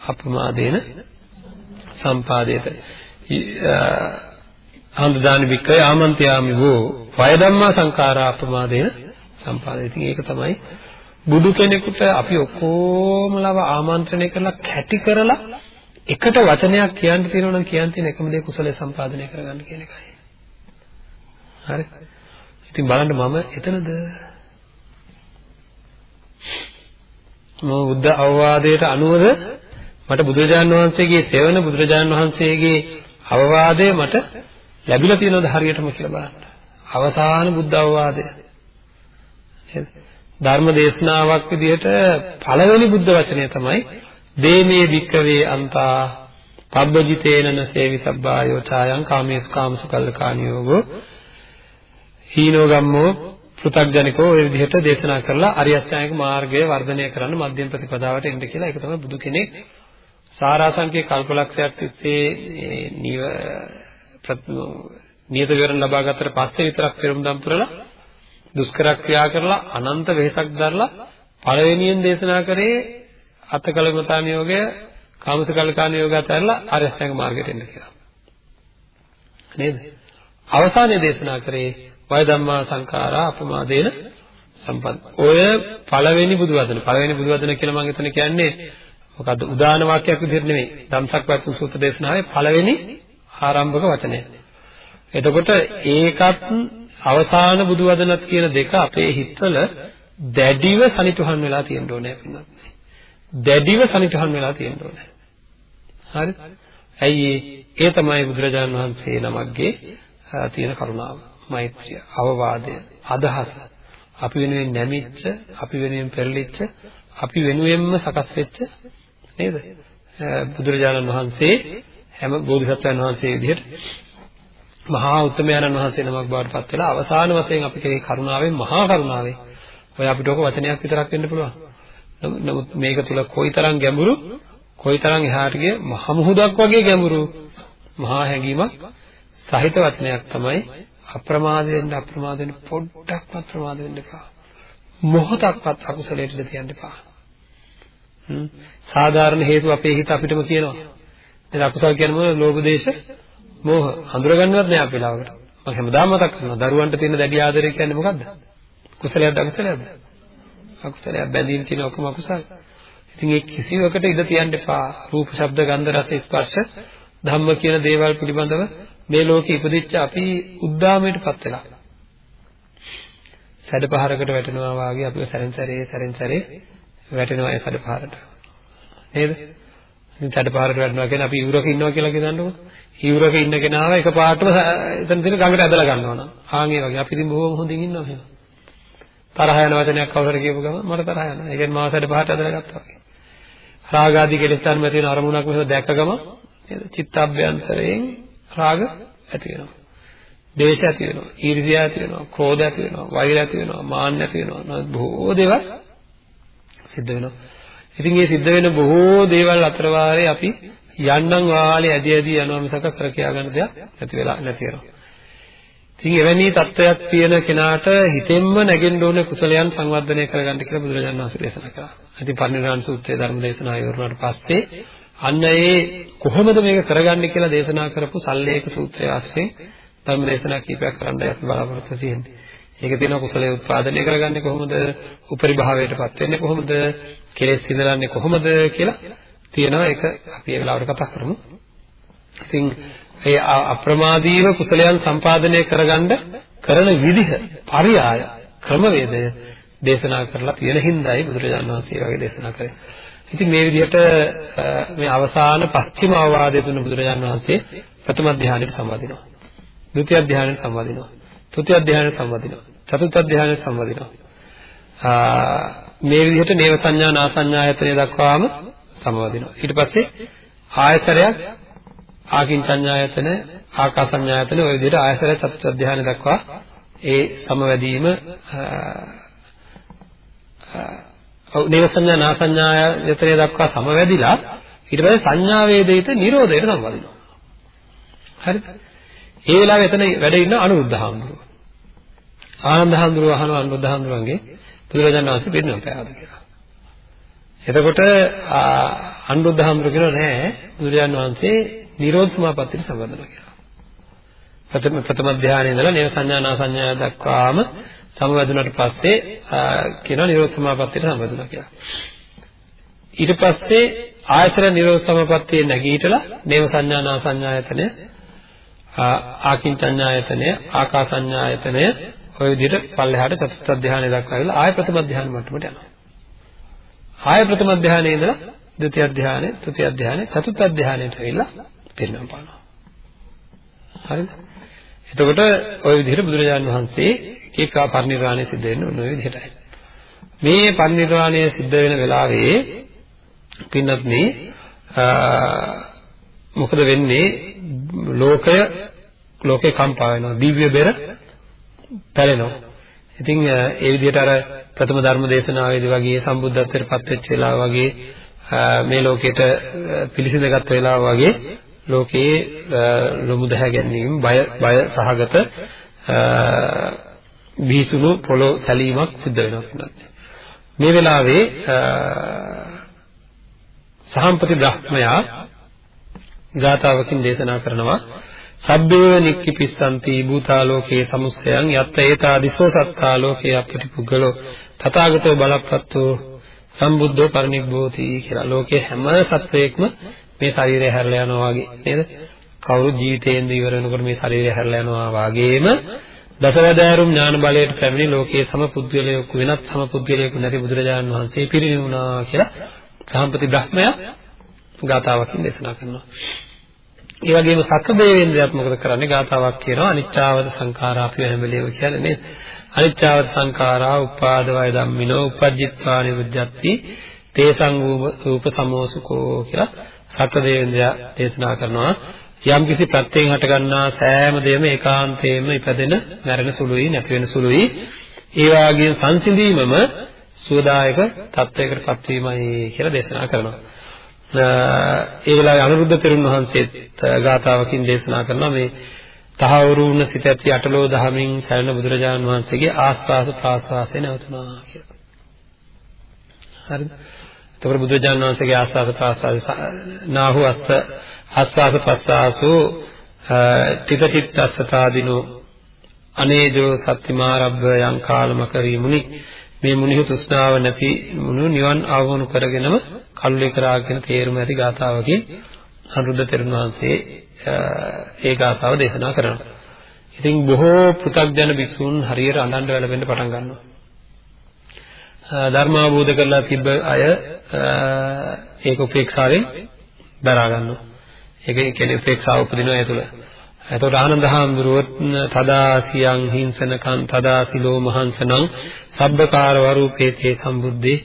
[SPEAKER 1] අප්‍රමාදේන සම්පාදේත. අන්දදානි වික්‍රය ආමන්ත්‍යාමි වූ වය ධම්මා සංඛාරා අප්‍රමාදේන සම්පාදේති. ඒක තමයි බුදු කෙනෙකුට අපි ඔක්කොමලව ආමන්ත්‍රණය කරලා කැටි කරලා එකට වචනයක් කියන්න තියෙනවා නම් කියන්න තියෙන එකම දේ කුසලයේ සම්පාදනය කරගන්න කියන එකයි. හරි. ඉතින් බලන්න මම එතනද මම බුද්ධ අවවාදයට අනුවද මට බුදුරජාණන් වහන්සේගේ සෙවණ බුදුරජාණන් වහන්සේගේ අවවාදය මට ලැබිලා තියෙනවද හරියටම කියලා බලන්න. අවසාන බුද්ධ අවවාදය. නේද? ධර්ම දේශනාවක් විදිහට පළවෙනි බුද්ධ වචනය තමයි දේමේ වික්කවේ අන්තා පබ්බජිතේනන සේවිතබ්බායෝ ඡායං කාමේසු කාමසු කල්ලකානියෝගෝ හීනෝ ගම්මෝ පෘථග්ජනිකෝ ওই විදිහට දේශනා කරලා අරියස්ථායක මාර්ගය වර්ධනය කරන්න මධ්‍යම ප්‍රතිපදාවට එන්න කියලා. ඒක තමයි බුදු කෙනෙක් සාරාංශික කල්පලක්ෂයක් තිස්සේ නියත විවරණ ලබා ගත්තට පස්සේ විතරක් පෙරමුදම් පුරලා දුෂ්කර ක්‍රියා කරලා අනන්ත වෙහසක් දරලා පළවෙනියෙන් දේශනා කරේ අත්කලමතාන යෝගය කාමසකලකාන යෝගය අතරලා ආර්යශ්‍රැංග මාර්ගයට එන්න කියලා. නේද? අවසානයේ දේශනා කරේ වය ධම්මා සංඛාරා අපමාදේන සම්පත්. ඔය පළවෙනි බුදු වදන. පළවෙනි බුදු වදන කියලා මම එතන කියන්නේ මොකද්ද? උදාන වාක්‍යයක් විදිහට නෙමෙයි. ධම්සක් වත්තු සූත්‍ර දේශනාවේ පළවෙනි ආරම්භක වචනය. එතකොට ඒකත් අවසාන බුදු වදනත් කියන දෙක අපේ හිතවල දැඩිව සනිටුහන් වෙලා තියෙන්න ඕනේ පින්නත්. දැඩිව සනිටුහන් වෙලා තියෙන්න ඕනේ. හරි? ඇයි ඒ තමයි බුදුරජාණන් වහන්සේ නමක්ගේ තියෙන කරුණාව. මෛත්‍රිය, අවවාදය, අදහස අපි වෙනුවෙන් නැමිච්ච, අපි වෙනුවෙන් පෙරලිච්ච, අපි වෙනුවෙන්ම සකස් වෙච්ච නේද? බුදුරජාණන් වහන්සේ හැම බෝධිසත්වයන් වහන්සේ විදිහට මහා උත්තමයන්න් වහන්සේ නමක් බවට පත් වෙලා අවසාන වශයෙන් අපි කෙරේ කරුණාවෙන් මහා කරුණාවෙන් ඔය අපිට ඔක වචනයක් විතරක් වෙන්න පුළුවන්. නමුත් මේක තුල කොයිතරම් ගැඹුරු කොයිතරම් එහාට ගිය මහ මුහුදක් වගේ ගැඹුරු මහා හැඟීමක් සහිත වචනයක් තමයි අප්‍රමාද වෙන්න අප්‍රමාද වෙන්න පොඩ්ඩක්වත් ප්‍රමාද වෙන්න එපා. මොහොතක්වත් අකුසලයට තියන්න එපා. හ්ම් සාධාරණ හේතු අපේ හිත අපිටම කියනවා. දැන් අකුසල කියන්නේ මොනවද? ලෝභ දේශ මෝහ හඳුරගන්නවත් නෑ අපි ලාවට. මම හැමදාම මතක් කරනවා දරුවන්ට තියෙන දැඩි ආදරය කියන්නේ මොකද්ද? කුසලයක්ද අකුසලයක්ද? අකුසලයක් බැඳීම් තියෙන ඔක්කොම අකුසල. ඉතින් ඒ කිසිවකට ඉඩ තියන්න එපා. රූප, ශබ්ද, ගන්ධ, රස, ස්පර්ශ ධම්ම කියන දේවල් පිළිබඳව මේ ලෝකෙ ඉපදිච්ච අපි උද්දාමයටපත් වෙලා. සැඩපහරකට වැටෙනවා වාගේ අපිව සැරෙන් සැරේ සැරෙන් සැරේ වැටෙනවා ඒ සැඩපහරට. නේද? ඉතින් සැඩපහරට වැටෙනවා කියන්නේ අපි ඉවුරක ඉන්නවා කියලා කියනන්නකො. ඉවුරක ඉන්න කෙනාව එකපාරටම එතන තියෙන ගඟට ඇදලා ගන්නවා නම්. ආන් ඒ වගේ අපි ඉතින් බොහොම හොඳින් ඉන්නවා එහෙම. තරහ යන වචනයක් කවුරු හරි කියපු ගමන් මට තරහ යනවා. ඒ කියන්නේ මාව සැඩපහරට ඇදලා ගත්තා වගේ. රාග ආදී කෙලෙස් ධර්ම තියෙන අරමුණක් මෙහෙම දැක්ක ගමන් නේද? චිත්තාභ්‍යන්තරයෙන් රාග ඇති වෙනවා. දේශ ඇති වෙනවා. ඊර්ෂ්‍යා ඇති වෙනවා. ක්‍රෝධ ඇති වෙනවා. වෛර ඇති වෙනවා. මාන්න ඇති වෙනවා. බොහෝ දේවල් සිද්ධ වෙනවා. ඉතින් මේ සිද්ධ වෙන බොහෝ දේවල් අතර වාරේ අපි යන්නම් වාලේ ඇදි ඇදි යනවා මිසක කර කියා ගන්න දෙයක් නැති වෙලා නැති වෙනවා. ඉතින් එවැනි තත්වයක් තියෙන කෙනාට හිතෙන්ම නැගෙන්න ඕනේ කුසලයන් සංවර්ධනය කරගන්න කියලා බුදුරජාණන් වහන්සේ දේශනා කළා. ඉතින් පරිණිරාණ සූත්‍රයේ ධර්ම දේශනා ඉවරනාට පස්සේ අන්න ඒ කොහොමද මේක කරගන්නේ කියලා දේශනා කරපු සල්ලේක සූත්‍රය ASCII ධර්ම දේශනා කීපයක් කරන්න අපි බලාපොරොත්තු තියෙන්නේ. ඒක තියෙනවා කුසලයේ උත්පාදනය කරගන්නේ කොහොමද? උපරි භාවයටපත් වෙන්නේ කොහොමද? කෙලෙස් ඉඳලාන්නේ කොහොමද කියලා තියෙනවා ඒක අපි ඒ වෙලාවට කතා කරමු. ඉතින් ඒ අප්‍රමාදීව කුසලයන් සම්පාදනය කරගන්න කරන විදිහ, පරියාය, ක්‍රමවේදය දේශනා කරලා තියෙන හින්දායි බුදුරජාණන් වහන්සේ වගේ දේශනා කරේ. ඉතින් මේ විදිහට මේ අවසාන පස්චිම අවවාදය දුන්න බුදුරජාණන් වහන්සේ ප්‍රථම ධානයට සම්බන්ධිනවා. ဒုတိ ය ධානයට සම්බන්ධිනවා. තෘතිය ධානයට සම්බන්ධිනවා. චතුර්ථ ධානයට සම්බන්ධිනවා. මේ විදිහට නේව සංඥා නා සංඥායතනය දක්වාම සමවදිනවා. ඊට පස්සේ ආයතරයක් ආකින්චඤ්ඤායතන ආකාසඤ්ඤායතන ওই විදිහට ආයතරය චතුර්ථ ධානය දක්වා ඒ සමවැදීම ඔව් නේව සංඥා නා සංඥායතනය දක්වා සමවැදිලා ඊට පස්සේ සංඥා වේදිත නිරෝධයට සම්බන්ධිනවා. හරිද? ඒ වෙලාවේ එතන වැඩ ඉන්න අනුරුද්ධ හාමුදුරුවෝ. ආනන්ද හාමුදුරුවෝ අහනවා අනුරුද්ධ හාමුදුරුවන්ගේ බුදුරජාණන් වහන්සේ පිරිනමන පෑවද කියලා. එතකොට අනුරුද්ධ හාමුදුරුවෝ කියනවා නෑ බුදුරජාණන් වහන්සේ නිරෝධ සමාපත්තියට සම්බන්ධනවා කියලා. ප්‍රථම ප්‍රථම ධානයේ ඉඳලා නේව සංඥානා සංඥා දක්වාම සමවැදුනට පස්සේ කියනවා නිරෝධ සමාපත්තියට සම්බන්ධනවා කියලා. ඊට පස්සේ ආයතන නිරෝධ සමාපත්තියේ නැගීටලා නේව සංඥානා සංඥායතනය ආකින්චඤ්ඤායතනය ආකාසඤ්ඤායතනය ඔය විදිහට පල්ලෙහාට චතුර්ථ ධානය දක්වා ආවිලා ආය ප්‍රථම ධානය මට්ටමට යනවා. ආය ප්‍රථම ධානයේ ඉඳලා ද්විතිය ධානය, තෘතිය ධානය, චතුර්ථ ධානයට ඇවිල්ලා පිරිනමන පානවා. හරිද? එතකොට ওই විදිහට බුදුරජාණන් වහන්සේ කීකා පරිනිර්වාණය සිද්ධ වෙන්නේ ඔන්න ඔය විදිහටයි. මේ පරිනිර්වාණය සිද්ධ වෙන වෙලාවේ පින්නත් මේ මොකද වෙන්නේ ලෝකය ලෝකේ කම්පා වෙනවා දිව්‍ය බෙර පැලෙනවා ඉතින් ඒ විදිහට අර ප්‍රථම ධර්ම දේශනාවේදී වගේ සම්බුද්ධත්වයට පත් වෙච්ච වෙලාව වගේ මේ ලෝකෙට පිළිසිඳගත් වෙලාව වගේ ලෝකයේ ලොමු දැහැ ගැනීම බය බය සහගත විහිසුණු පොළොව සැලීමක් සිද්ධ වෙනවා මේ වෙලාවේ සහම්පති බ්‍රහ්මයා ගාථාවකින් දේශනා කරනවා සබ්බේව නික්කිපිස්සන්ති භූතාලෝකේ සමුස්සයන් යත්ත ඒතාදිසෝ සත්තාලෝකේ අපටිපුග්ගලෝ තථාගතෝ බලප්පත්තෝ සම්බුද්ධෝ පරිනිබ්බෝති කියලා. ලෝකේ හැම සත්වයක්ම මේ ශරීරය හැරලා යනවා වගේ නේද කවුරු ජීවිතයෙන් ඉවර වෙනකොට මේ ශරීරය හැරලා යනවා වගේම දසවැදෑරුම් ඥාන බලයට පැමිණි ලෝකයේ සම පුද්ගලයෙකු වෙනත් සම පුද්ගලයෙකු නැති බුදුරජාණන් වහන්සේ පිරිනිවුණා කියලා සම්පති බ්‍රහ්මයා ගාතාවකින් දේශනා කරනවා. ඒ වගේම සක්කදේවේන්ද්‍රයත් මොකද කරන්නේ? ගාතාවක් කියනවා අනිච්චාවද සංඛාරා අපි හැම වෙලේම කියන්නේ නේද? අනිච්චාවද සංඛාරා උපාදවය ධම්මිනෝ උපජ්ජිත්වා නිරුද්ධති තේසං රූප සමෝසුකෝ කියලා සක්කදේවේන්ද්‍රයා දේශනා කරනවා. යම් කිසි ප්‍රත්‍යයෙන් හටගන්නා සෑම දෙයක්ම ඒකාන්තයෙන්ම ඉපදෙන, මැරෙන සුළුයි, නැති වෙන සුළුයි. ඒ වාගේ සංසිඳීමම සුවදායක තත්වයකටපත් වීමයි කියලා දේශනා කරනවා. ඒ වෙලාවේ අනුරුද්ධ තෙරුන් වහන්සේත් ගාථාවකින් දේශනා කරනවා මේ තහවුරු වුණ සිත ඇති අටලෝ දහමින් සැලෙන බුදුරජාණන් වහන්සේගේ ආස්වාස ප්‍රාස්වාසය නැවතුණා කියලා. හරිද? එතකොට බුදුරජාණන් වහන්සේගේ ආස්වාස ප්‍රාස්වාස නාහු අස්ස ආස්වාස ප්‍රාස්වාසෝ තිත චිත්තස්සතාදිනෝ අනේජෝ සත්‍තිමාරබ්බ යං කාලමකරී මුනි මේ මුනිහු තෘෂ්ණාව නැති මුනු නිවන් ආවොනු කරගෙනම කල්ලේ කරාගෙන තේරුම ඇති ගාථාවකින් අනුරුද්ධ තෙරුන් වහන්සේ ඒ ගාථාව දේශනා කරනවා. ඉතින් බොහෝ පෘථග්ජන භික්ෂුන් හරියට අඬන්න වැළපෙන්න පටන් ගන්නවා. ධර්ම අවබෝධ කරලා තිබ්බ අය ඒක උපේක්ෂාවෙන් දරා ගන්නවා. ඒක කියන්නේ උපේක්ෂාව උපදිනවා ඒ තුළ. එතකොට ආනන්ද හාමුදුරුවොත් තදාසියං හිංසනකං තදාසිලෝ මහන්සනං සබ්බකාර වරූපේතේ සම්බුද්දේ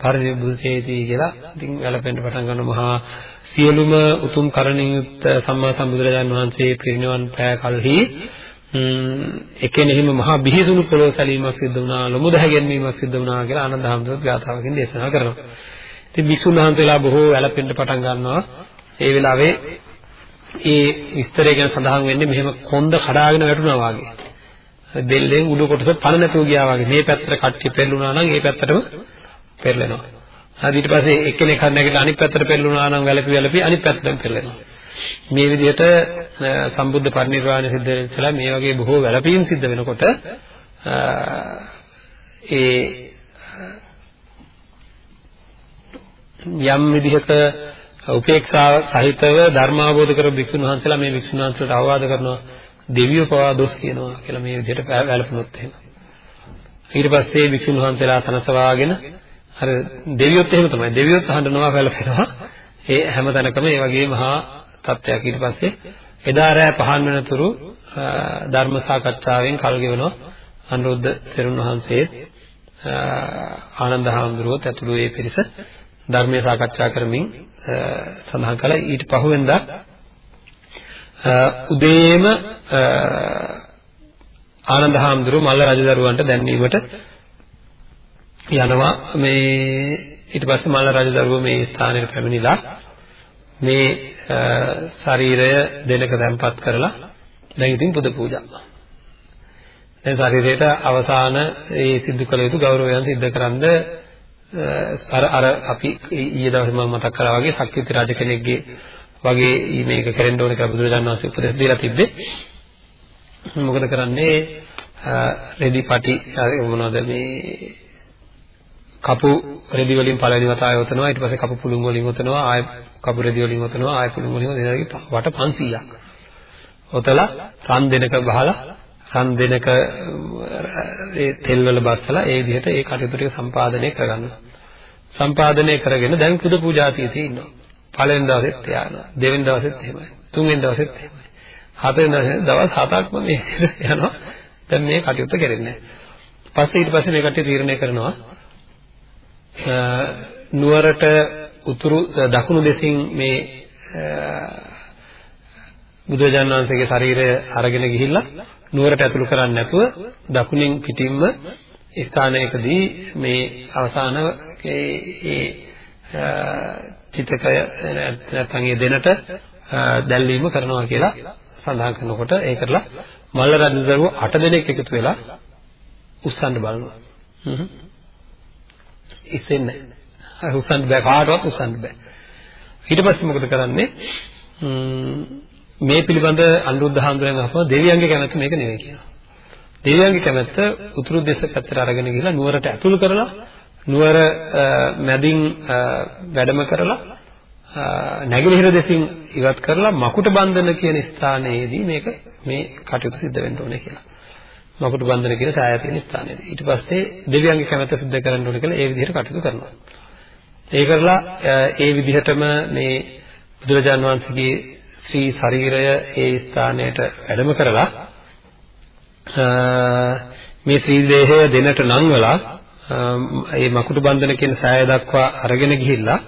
[SPEAKER 1] පරිනිබ්බුතේති කියලා ඉතින් වැළපෙන්න පටන් ගන්න මහා සියලුම උතුම් කරණින් යුක්ත සම්මා සම්බුදුරජාන් වහන්සේ පිරිනිවන් පෑ කලෙහි එකෙනෙහිම මහා බිහිසුණු පොළොව සැලීමක් සිද්ධ වුණා ලොමු දැහැගැන්වීමක් සිද්ධ වුණා කියලා ආනන්ද හාමුදුරුවෝ ගාථාවකින් දේශනා කරනවා. ඉතින් භික්ෂුන් වහන්සේලා බොහෝ වැළපෙන්න පටන් ගන්නවා. ඒ වෙලාවේ ඒ විස්තරය ගැන සඳහන් වෙන්නේ මෙහෙම කොන්ද කඩාගෙන වැටුණා වගේ. දෙල්ලෙන් උඩු කොටස පණ නැතුව ගියා වගේ. මේ පැත්තට කට්ටිය පෙරළුණා නම් ඒ පැත්තටම පෙරලෙනවා. හරි ඊට පස්සේ එක්කෙනෙක් හරි නැගිටලා අනිත් පැත්තට පෙරළුණා නම් වැළපි වැළපි අනිත් පැත්තටම පෙරලෙනවා. මේ විදිහට සම්බුද්ධ පරිනිර්වාණය සිද්ධ වෙලා මේ වගේ බොහෝ වැළපීම් සිද්ධ වෙනකොට ඒ යම් විදිහක උපේක්ෂාව සහිතව ධර්ම අවබෝධ කර භික්ෂුන් වහන්සේලා මේ භික්ෂුන් වහන්සේලාට අවවාද කරනවා දෙවියෝ පවා දොස් කියනවා කියලා මේ විදිහට වැළපුණොත් එහෙම. ඊට පස්සේ භික්ෂුන් වහන්සේලා සනසවාගෙන අර දෙවියොත් එහෙම තමයි. දෙවියොත් අහඬනවා වැළපෙනවා. ඒ හැම තැනකම ඒ වගේ මහා තත්ත්වයක් ඊට පස්සේ එදා රෑ පහන් වෙනතුරු ධර්ම සාකච්ඡාවෙන් කල් ගෙවනවා අනුරුද්ධ තෙරුන් වහන්සේ ආනන්ද හාමුදුරුවෝත් ඇතුළු ඒ පිරිස ධර්මයේ සාකච්ඡා කරමින් සඳහන් කළා. ඊට පහුවෙන්දා උදේම ආනන්ද හාමුදුරුවෝ මල්ල රජදරුවන්ට දැන්වීමට යනවා. මේ ඊට පස්සේ මල්ල රජදරුවෝ මේ ස්ථානයට පැමිණිලා මේ ශරීරය දෙනක තැන්පත් කරලා දැන් ඉතින් පුද පූජා. දැන් ශරීරයට අවසාන ඒ සිද්ධ කළ යුතු ගෞරවයන් සිද්ධ කරන්ද අර අර අපි ඊයේ දවසේ මම මතක් කරා වගේ ශක්තිති රජ කෙනෙක්ගේ වගේ මේක කරන්න ඕනේ කියලා බුදුරජාණන් වහන්සේ උපදෙස් දීලා තිබ්බේ. මොකද කරන්නේ රෙදි පටි මොනවද මේ කපු රෙදි වලින් පළවෙනි වතාවේ ඔතනවා ඊට පස්සේ කපු පුළුන් වලින් ඔතනවා ආය කපු රෙදි වලින් ඔතනවා ආය පුළුන් වලින් ඔතනවා වට 500ක්. ඔතලා රන් දෙනක බහලා රන් දෙනක ඒ තෙල් වල බස්සලා ඒ විදිහට ඒ කටයුතු ටික සම්පාදනය කරගන්නවා. සම්පාදනය කරගෙන දැන් පුද පූජාතියතේ ඉන්නවා. පළවෙනි දවසෙත් යනවා. දෙවෙනි දවසෙත් එහෙමයි. තුන්වෙනි දවසෙත් එහෙමයි. හතරවෙනි දවසේ දවස් හතක්ම මේ යනවා. දැන් මේ කටයුත්ත කරන්නේ නැහැ. පස්සේ ඊට පස්සේ මේ කට්ටිය තීරණය කරනවා නුවරට උතුරු දකුණු දෙසින් මේ බුදුරජාණන් වහන්සේගේ ශරීරය අරගෙන ගිහිල්ලා නුවරට ඇතුළු කරන්නේ නැතුව දකුණින් පිටින්ම ස්ථානයකදී මේ අවසාන ඒ චිතකය නැත්නම් ඒ දෙනට දැල්වීම කරනවා කියලා සඳහන් කරනකොට ඒ කරලා මල්ල රජදරුවෝ 8 දෙනෙක් එකතු වෙලා උස්සන්න බලනවා. හ්ම්. ඉතින් උස්සන්න බෑ කාටවත් උස්සන්න බෑ. ඊට පස්සේ මොකද කරන්නේ? මේ පිළිබඳ අනුරුද්ධ හාමුදුරන් අහපුවා දෙවියන්ගේ කැමැත්ත මේක නෙවෙයි කියනවා. දෙවියන්ගේ කැමැත්ත උතුරු දෙස පැත්තට අරගෙන ගිහලා නුවරට ඇතුළු කරලා නුවර මැදින් වැඩම කරලා නැගෙනහිර දෙසින් ඉවත් කරලා මකුට බන්ධන කියන ස්ථානයේදී මේක මේ කටයුතු සිද්ධ වෙන්න ඕනේ කියලා. මකුට බන්ධන කියන සාය තියෙන ස්ථානයේදී. ඊට පස්සේ දෙවියන්ගේ කැමැත්ත සිද්ධ කරන්න ඕනේ කියලා ඒ විදිහට කටයුතු කරනවා. ඒ කරලා ඒ විදිහටම මේ බුදුරජාන් වහන්සේගේ ශ්‍රී ශරීරය ඒ ස්ථානයට වැඩම කරලා මේ ශ්‍රී දේහය දෙනට නංවලා ඒ මකුටු බන්ධන කියන සාය දක්වා අරගෙන ගිහිල්ලා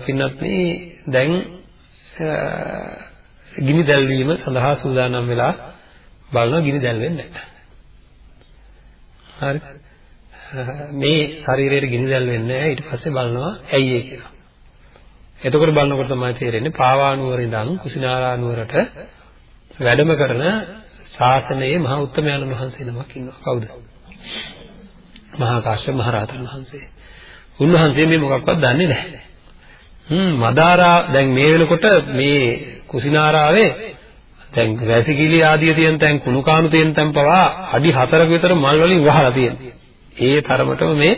[SPEAKER 1] පින්නත් මේ දැන් ගිනි දැල්වීම සඳහා සූදානම් වෙලා බලනවා ගිනි දැල්වෙන්නේ නැහැ. හරි. මේ ශරීරයට ගිනි දැල්වෙන්නේ නැහැ ඊට පස්සේ බලනවා ඇයි ඒ කියලා. එතකොට බලනකොට තමයි තේරෙන්නේ පාවානුවර ඉඳන් කුසිනාරානුවරට වැඩම කරන ශාසනයේ මහා උත්තමයන් වහන්සේ නමක් ඉන්නවා. කවුද? මහා කාශ්‍යප මහ රහතන් වහන්සේ. උන්වහන්සේ මේ මොකක්වත් දන්නේ නැහැ. හ්ම් මදාරා දැන් මේ වෙනකොට මේ කුසිනාරාවේ දැන් වැසිකිලි ආදිය තියෙන තැන් කුණු කාණු තියෙන තැන් පවා අඩි 4ක විතර මල් වලින් වහලා තියෙනවා. ඒ තරමටම මේ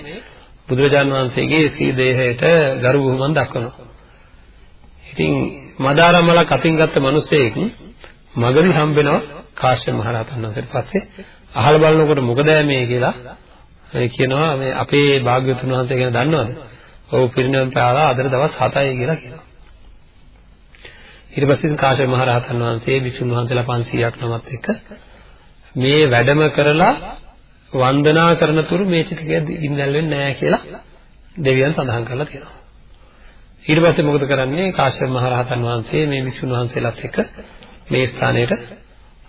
[SPEAKER 1] බුදුරජාන් වහන්සේගේ සී දේහයට ගරු බුහුමන් දක්වනවා. ඉතින් මදාරා මලක් අතින් ගත්ත මිනිස්සෙක් මගදී හම්බෙනවා කාශ්‍යප මහ රහතන් වහන්සේට පස්සේ අහලා බලනකොට මොකද මේ කියලා ඒ කියනවා මේ අපේ භාග්‍යවතුන් වහන්සේ ගැන දන්නවද? ඔව් පිරිනමන පාලා අදට දවස් 7යි කියලා කියනවා. ඊට පස්සේ කාශ්‍යප මහ රහතන් වහන්සේ භික්ෂුන් වහන්සේලා 500ක් නමත් එක්ක මේ වැඩම කරලා වන්දනා කරන තුරු මේ චිතකය ගින්නල් වෙන්නේ නැහැ කියලා දෙවියන් සඳහන් කරලා තියෙනවා. ඊට පස්සේ මොකද කරන්නේ කාශ්‍යප මහ රහතන් වහන්සේ මේ භික්ෂුන් වහන්සේලාත් එක්ක මේ ස්ථානයට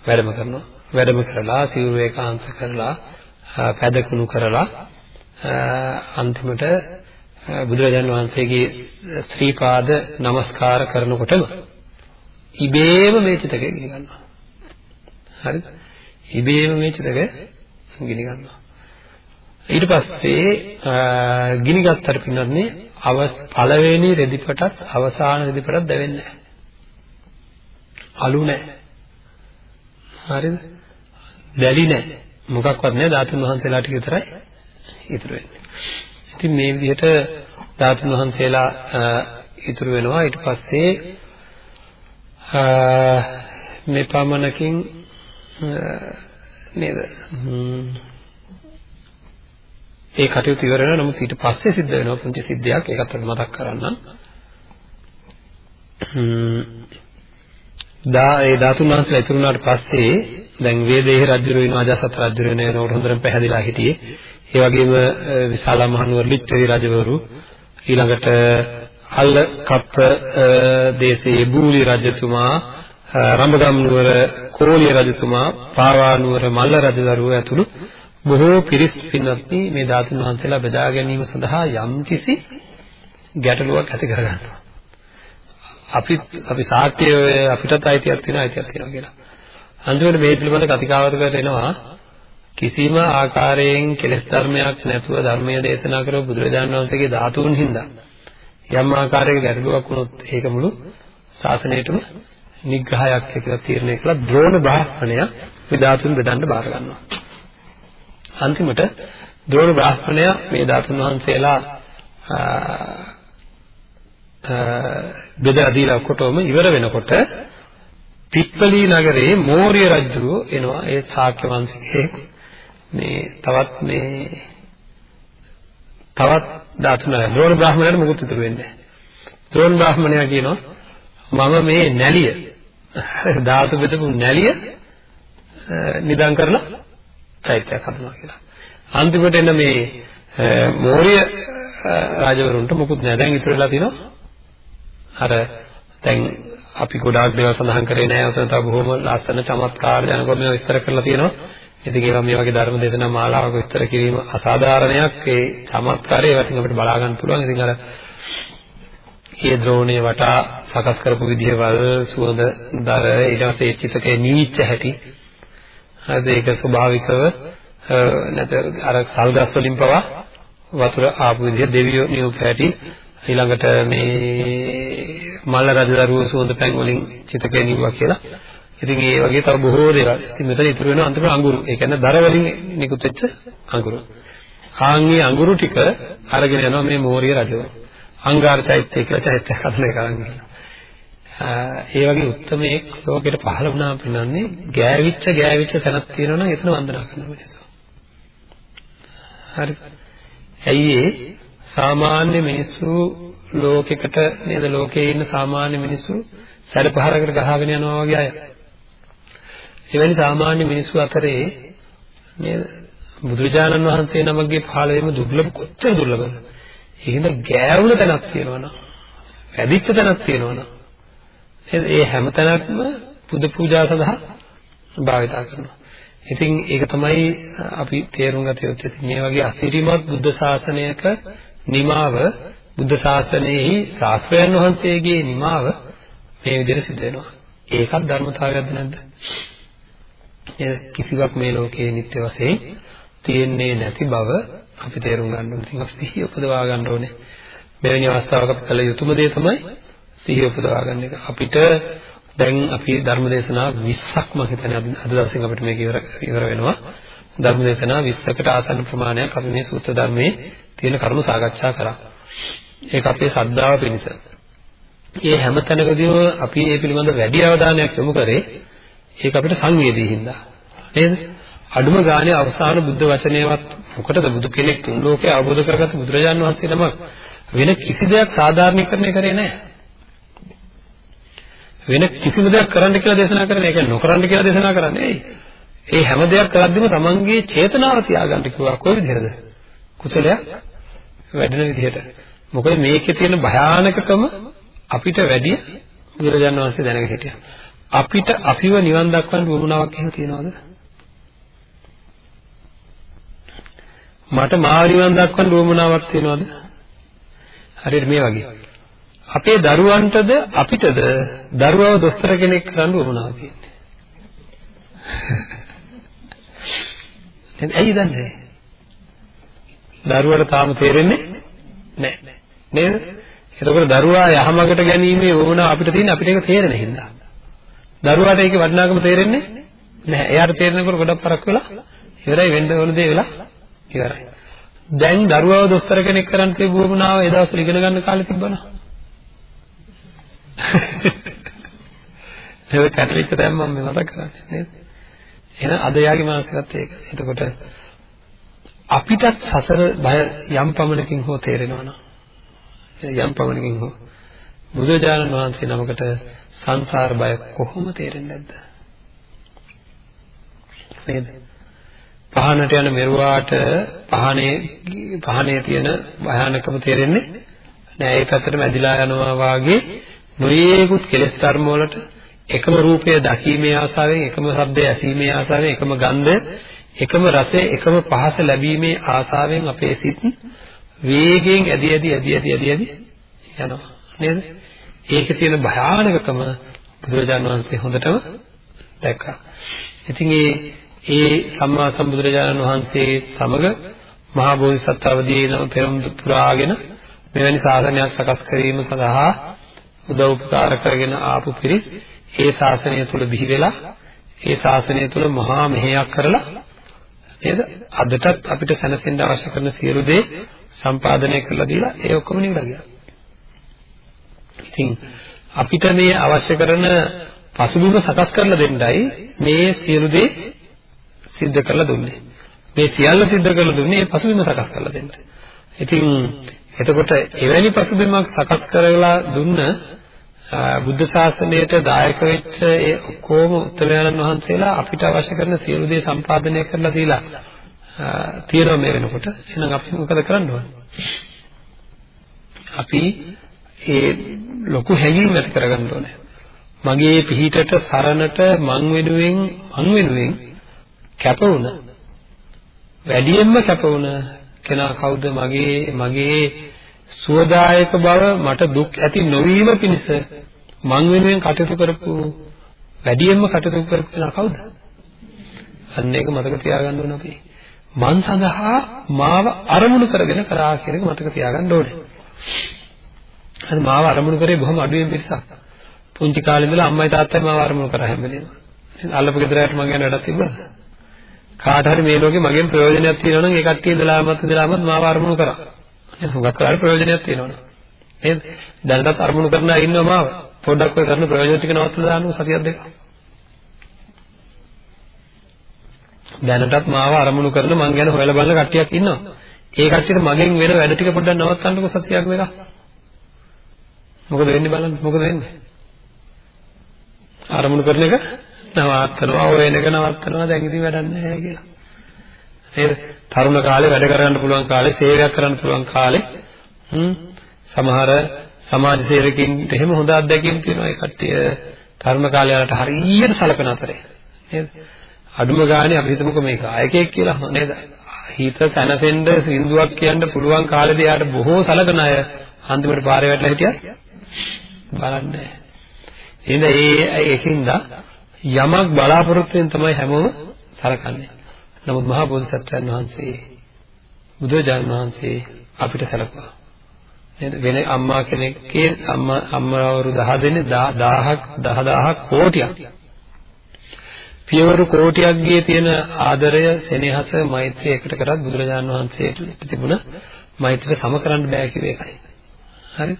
[SPEAKER 1] වැඩම කරනවා. වැඩම කරලා සිවුරු ඒකාන්ත කරලා පැදකුණු කරලා අන්තිමට බුදුරජාන් වහන්සේගේ ශ්‍රී පාද නමස්කාර කරනකොටම ඉබේම මේ චිතකය ගිනි ගන්නවා. හරිද? ඉබේම මේ චිතකය ගිනි ගන්නවා. ඊට පස්සේ ගිනි ගත්තට පින්නන්නේ අවස් පළවෙනි රෙදිපටත් අවසාන රෙදිපටත් දැවෙන්නේ නැහැ. අලු නැහැ. හරිද? දැලි නැහැ. මොකක්වත් නැහැ ධාතුන් වහන්සේලා ටික විතරයි ඉතුරු වෙන්නේ. ඉතින් මේ විදිහට ධාතුන් වහන්සේලා ඉතුරු වෙනවා ඊට පස්සේ මේ පමණකින් නේද? ඒ කටයුතු ඉවර වෙනවා. නමුත් ඊට පස්සේ සිද්ධ වෙනවා පුංචි සිද්ධියක්. ඒකත් මතක් කරන්නම්. දා ඒ ධාතුන් වහන්සේලා ඉතුරු වුණාට පස්සේ දැන් වේදේහ රජු වෙන අජාසත් රජු වෙන නෝට හොඳටම පැහැදිලා හිටියේ. ඒ වගේම විශාලා මහනුවර ලිච්ඡවි රජවරු ඊළඟට අල්ල කප්ප දේශයේ බූලි රජතුමා රඹගම් නුවර කෝලිය රජතුමා පාවා නුවර මල්ල රජදරුවෝ ඇතුළු බොහෝ පිරිස් පින්වත්නි මේ ධාතුන් වහන්සේලා බෙදා ගැනීම සඳහා යම්කිසි ගැටලුවක් ඇති කරගන්නවා. අපි අපි සාක්ෂිය අපිටත් අයිතියක් තියෙනවා අයිතියක් තියෙනවා කියලා. අන්තිමට මේ පිළිබඳ කතිකාවතකට එනවා කිසිම ආකාරයෙන් කෙලෙස් ධර්මයක් නැතුව ධර්මය දේශනා කරපු බුදුරජාණන් වහන්සේගේ ධාතුන් හින්දා යම් ආකාරයක ගැටලුවක් වුණොත් ඒක මුළු ශාසනයටම නිග්‍රහයක් කියලා තීරණය කළා. ද්‍රෝණ බ්‍රාහ්මණය මේ ධාතුන් බෙදන්න බාර ගන්නවා. අන්තිමට ද්‍රෝණ බ්‍රාහ්මණය මේ ධාතුන් වහන්සේලා බෙදලා දීලා කොටම ඉවර වෙනකොට පිප්පලී නගරේ මෝරිය රජුරෝ එනවා. ඒ ශාක්‍ය වංශිකේ මේ තවත් මේ තවත් ධාතුනය ද්‍රෝණ බ්‍රාහ්මණයට මොකුත් ඉතුරු වෙන්නේ නැහැ. ද්‍රෝණ බ්‍රාහ්මණයා කියනවා මම මේ නැලිය ධාතු බෙදපු නැලිය නිදන් කරලා චෛත්‍යයක් හදනවා කියලා. අන්තිමට එන මේ මෝරිය රාජවරුන්ට මොකුත් නැහැ. දැන් ඉතුරු වෙලා තියෙනවා අර දැන් අපි ගොඩාක් දේවල් සඳහන් කරේ නැහැ. ඔතන තව බොහොම ලස්සන චමත්කාර ජනක මේවා විස්තර කරලා තියෙනවා. ඉතින් ඒවා මේ වගේ ධර්ම දේශනා මාලාවක විස්තර කිරීම අසාධාරණයක්. ඒ චමත්කාරය ඒවා ඉතින් අපිට බලා ගන්න පුළුවන්. ඉතින් අර ඒ ද්‍රෝණේ වටා සකස් කරපු විදිහවල් සුවඳ දර ඊට පස්සේ ඒ චිතකේ නීච්ච හැටි හරිද ඒක ස්වභාවිකව නැත්නම් අර සල්ගස් වලින් පවා වතුර ආපු විදිහ දෙවියෝ නියුප හැටි ඊළඟට මේ මල්ල රජදරුවෝ සුවඳ පැන් වලින් චිතකේ නිවුවා කියලා. ඉතින් ඒ වගේ තව බොහෝ දේවල්. ඉතින් මෙතන ඉතුරු වෙනවා අන්තිම අඟුරු. ඒ කියන්නේ දර වලින් නිකුත් වෙච්ච අඟුරු. ආන්ගේ අඟුරු ටික අරගෙන යනවා මේ මෝරිය රජවරු. අංගාර චෛත්‍ය කියලා චෛත්‍ය කඩන එක අරන් ගිහින්. ඒ වගේ උත්තරමයක් ලෝකෙට පහළ වුණාම පින්නන්නේ ගෑවිච්ච ගෑවිච්ච තැනක් තියෙනවා නම් එතන වන්දනා කරන මිනිස්සු. හරි. ඇයි ඒ සාමාන්‍ය මිනිස්සු ලෝකෙකට නේද ලෝකේ ඉන්න සාමාන්‍ය මිනිස්සු සැඩපහරකට ගහගෙන යනවා වගේ අය. එවැනි සාමාන්‍ය මිනිස්සු අතරේ නේද බුදුරජාණන් වහන්සේ නමගේ පහළ වීම දුර්ලභ කොච්චර දුර්ලභද? එහෙම ගෑවුන තැනක් තියෙනවනම් වැඩිච්ච තැනක් තියෙනවනම් ඒ හැම තැනක්ම පුද පූජා සඳහා භාවිතා කරනවා. ඉතින් ඒක තමයි අපි තේරුම් ගත යුත්තේ. මේ වගේ අසිරිමත් බුද්ධ ශාසනයක නිමාව බුද්ධ ශාසනයෙහි ශාස්ත්‍රයන් වහන්සේගේ නිමාව මේ විදිහට සිද්ධ වෙනවා. ඒකත් ධර්මතාවයක්ද නැද්ද? ඒ කිසිවක් මේ ලෝකයේ නිත්‍ය වශයෙන් තියෙන්නේ නැති බව අපි තේරුම් ගන්න ඕනේ. ඉතින් අපි සිහිය උපදවා ගන්න ඕනේ. මෙවැනි අවස්ථාවක අපි කළ යුතුම දේ තමයි සිහිය උපදවා ගන්න එක. අපිට දැන් අපි ධර්ම දේශනා 20ක් මම හිතන්නේ අද දවසෙන් අපිට මේක ඉවර ඉවර වෙනවා. ධර්ම දේශනා 20කට ආසන්න ප්‍රමාණයක් අපි මේ සූත්‍ර ධර්මයේ තියෙන කරුණු සාකච්ඡා කරා. ඒක අපේ ශ්‍රද්ධාව පිණිස. මේ හැම තැනකදීම අපි මේ පිළිබඳ වැඩි අවධානයක් යොමු කරේ ඒක අපිට සංවේදී හින්දා. නේද? අඩුම ගානේ අවසාන බුද්ධ වචනයවත් මොකටද බුදු කෙනෙක් තුන් ලෝකේ අවබෝධ කරගත්ත බුදුරජාන් වහන්සේ නම වෙන කිසි දෙයක් සාධාරණීකරණය කරේ නැහැ. වෙන කිසිම දෙයක් කරන්න කියලා දේශනා කරන්නේ ඒක නොකරන්න කියලා දේශනා කරන්නේ ඇයි? ඒ හැම දෙයක් කරද්දිම තමන්ගේ චේතනාව තියාගන්න කිව්වා කොයි විදිහටද? කුසලයක් වැඩෙන විදිහට. මොකද මේකේ තියෙන භයානකකම අපිට වැඩි බුදුරජාණන් වහන්සේ දැනගෙන හිටියා. අපිට අපිව නිවන් දක්වන්න වුණාවක් එහෙම තියනවද? මට මාව නිවන් දක්වන්න වුණාවක් තියනවද? හරියට මේ වගේ. අපේ දරුවන්ටද අපිටද දරුවව දොස්තර කෙනෙක් කරන්න උවමනාව තියෙන්නේ. දැන් ඇයි දන්නේ? දරුවට තාම තේරෙන්නේ නැහැ. නේද? එතකොට දරුවා යහමගට ගැනීමේ උවමනාව අපිට තියෙන අපිට ඒක තේරෙන හින්දා. දරුවාට ඒකේ වටිනාකම තේරෙන්නේ නැහැ. එයාට තේරෙනකොට ගොඩක් පරක් වෙලා ඉවරයි වෙන්න ඕන දේ වෙලා ඉවරයි. දැන් දරුවව දොස්තර කෙනෙක් කරන්න තිබු වුණාව ඒ දවස්වල ඉගෙන ගන්න කාලේ තිබ්බනා. ඒක කැටලිච්ච දැන් මම මේ මතක් කරන්නේ නේද? එහෙනම් අද යාගේ මානසිකත් ඒක. එතකොට අපිටත් සසර බය යම් පමණකින් හෝ තේරෙනවා නම් යම් පමණකින් හෝ බුදුජානක වහන්සේ නමකට සංසාර බය කොහොම තේරෙන්නේ නැද්ද? නේද? පහනට යන මෙරුවාට පහනේ පහනේ තියෙන භයානකම තේරෙන්නේ නෑ ඒ පැත්තට මැදිලා යනවා වාගේ නොයේකුත් කෙලෙස් ධර්ම වලට එකම රූපය දකීමේ ආසාවෙන් එකම ශබ්දය ඇසීමේ ආසාවෙන් එකම ගන්ධ එකම රසය එකම පහස ලැබීමේ ආසාවෙන් අපේ සිත් වේගයෙන් ඇදි ඇදි ඇදි ඇදි ඇදි ඇදි යනවා නේද ඒකේ තියෙන භයානකකම බුදුරජාණන් වහන්සේ හොඳටම දැක්කා ඉතින් ඒ ඒ සම්මා සම්බුදුරජාණන් වහන්සේ සමග මහා බෝධිසත්ව අවදීනම පෙරම් පුරාගෙන මෙවැනි ශාසනයක් සකස් කිරීම සඳහා උදව් උපකාර කරගෙන ආපු පිරිස් ඒ ශාසනය තුල බිහි වෙලා ඒ ශාසනය තුල මහා මෙහෙයක් කරලා නේද අදටත් අපිට සැනසෙන්න අවශ්‍ය කරන සියලු දේ සම්පාදනය කරලා දීලා ඒ ඔක්කොම නිවිලා ගියා. ඉතින් අපිට මේ අවශ්‍ය කරන පසුබිම සකස් කරලා දෙන්නයි මේ සියලු දේ සිද්ධ කරලා දුන්නේ. මේ සියල්ල සිද්ධ කරලා දුන්නේ මේ පසුබිම සකස් කරලා දෙන්න. ඉතින් එතකොට එවැනි පසුබිමක් සකස් කරලා දුන්න බුද්ධ ශාසනයට දායක වෙච්ච ඒ ඔක්කොම උත්තමයන්න් වහන්සේලා අපිට අවශ්‍ය කරන සියලු දේ සම්පාදනය කරලා දීලා තියෙනවා මේ වෙනකොට එහෙනම් අපි මොකද කරන්න ඕන? අපි ඒ ලොකු හැඟීම් ඇති කරගන්න ඕනේ. මගේ පිහිටට සරණට මං වෙනුවෙන් මං වෙනුවෙන් කැප වුණ වැඩියෙන්ම කැප වුණ කෙනා කවුද මගේ මගේ සුවදායක බව මට දුක් ඇති නොවීම පිණිස මං වෙනුවෙන් කටයුතු කරපු වැඩියෙන්ම කටයුතු කරපු කෙනා කවුද? අන්න ඒක මතක තියාගන්න ඕන අපි. මං සඳහා මාව අරමුණු කරගෙන කරා කියන එක මතක තියාගන්න ඕනේ. හරි මාව අරමුණු කරේ බොහොම අඩුවෙන් පිටසක්. පුංචි කාලේ ඉඳලා අම්මයි තාත්තයි මාව අරමුණු කරා හැම වෙලේම. අල්ලපු ගෙදරට මං යන වැඩක් තිබ්බද? කාට හරි මේ ලෝකේ මගෙන් ප්‍රයෝජනයක් තියෙනවා නම් ඒ කට්ටිය ඉඳලාමත් ඉඳලාමත් මාව අරමුණු කරා. එහෙනම් හුඟක් කරලා ප්‍රයෝජනයක් තියෙනවනේ. නේද? දැනටත් අරමුණු කරන අය ඉන්නවා මාව. පොඩ්ඩක් ඔය කරන ප්‍රයෝජන ටික නවත්තලා දාන්න සතියක් දෙකක්. දැනටත් මාව අරමුණු කරන මං ගැන හොයලා බලන කට්ටියක් ඉන්නවා. ඒ කට්ටියට මගෙන් වෙන වැඩ ටික පොඩ්ඩක් නවත්තන්නකෝ සතියක් දෙකක්. මොකද වෙන්නේ බලන්න මොකද වෙන්නේ? අරමුණු කරන එක නවත්තනවා ඔය එනක නවත්තනවා දැන් ඉතින් වැඩක් නැහැ කියලා. නේද? තරුණ කාලේ වැඩ කරන්න පුළුවන් කාලේ සේවයක් කරන්න පුළුවන් කාලේ හ්ම් සමහර සමාජ සේවකින්ට එහෙම හොඳ අත්දැකීම් තියෙනවා ඒ කට්ටිය තරුණ කාලේ වලට හරියට සලකන අතරේ නේද? අඩුම ගානේ අපි හිතමුකෝ මේක ආයකයෙක් කියලා නේද? හිත සැනසෙන්න සින්දුවක් කියන්න පුළුවන් කාලේදී යාට බොහෝ සලකන අය අන්තිමට පාරේ වැටලා හිටියා බලන්නේ. එහෙනම් ඒ ඒකින්ද යමක් බලාපොරොත්තු වෙන තමයි හැමෝම සලකන්නේ. නමුත් මහා බෝධිසත්වයන් වහන්සේ බුදුරජාණන් වහන්සේ අපිට සැලකුවා. නේද? වෙන අම්මා කෙනෙක්ගේ අම්මා අම්මාවරු 10 දෙනේ 1000ක් 10000ක් කෝටියක්. පියවරු කෝටියක්ගේ තියෙන ආදරය, සෙනෙහස, මෛත්‍රිය එකට කරත් බුදුරජාණන් වහන්සේට තිබුණ මෛත්‍රිය සම කරන්න බෑ කිව්ව එකයි. හරි?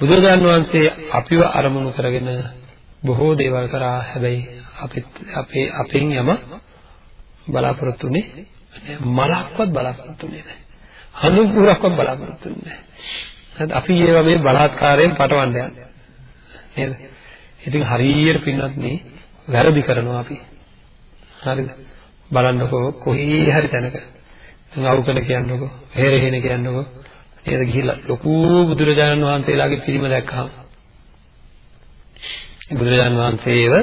[SPEAKER 1] බුදුරජාණන් වහන්සේ අපිව අරමුණු කරගෙන බොහෝ දේවල් කරා හැබැයි අපිත් අපේ අපෙන් යම බලාපොරොත්තු වෙන්නේ මලක්වත් බලාපොරොත්තු වෙන්නේ නැහැ. හඳුන් පුරක්වත් බලාපොරොත්තු වෙන්නේ නැහැ. අපි ඒවා මේ බලාත්කාරයෙන් පටවන්න යන්නේ. නේද? ඉතින් හරියට පින්නත් මේ වැරදි කරනවා අපි. හරිද? බලන්නකෝ කොහේ හරි තැනක දැන් අවුකන කියන්නකෝ, හේරෙහෙන කියන්නකෝ. නේද ගිහිල්ලා ලොකු බුදුරජාණන් වහන්සේලාගේ පිළිම දැක්කහම බුදුරජාණන් වහන්සේව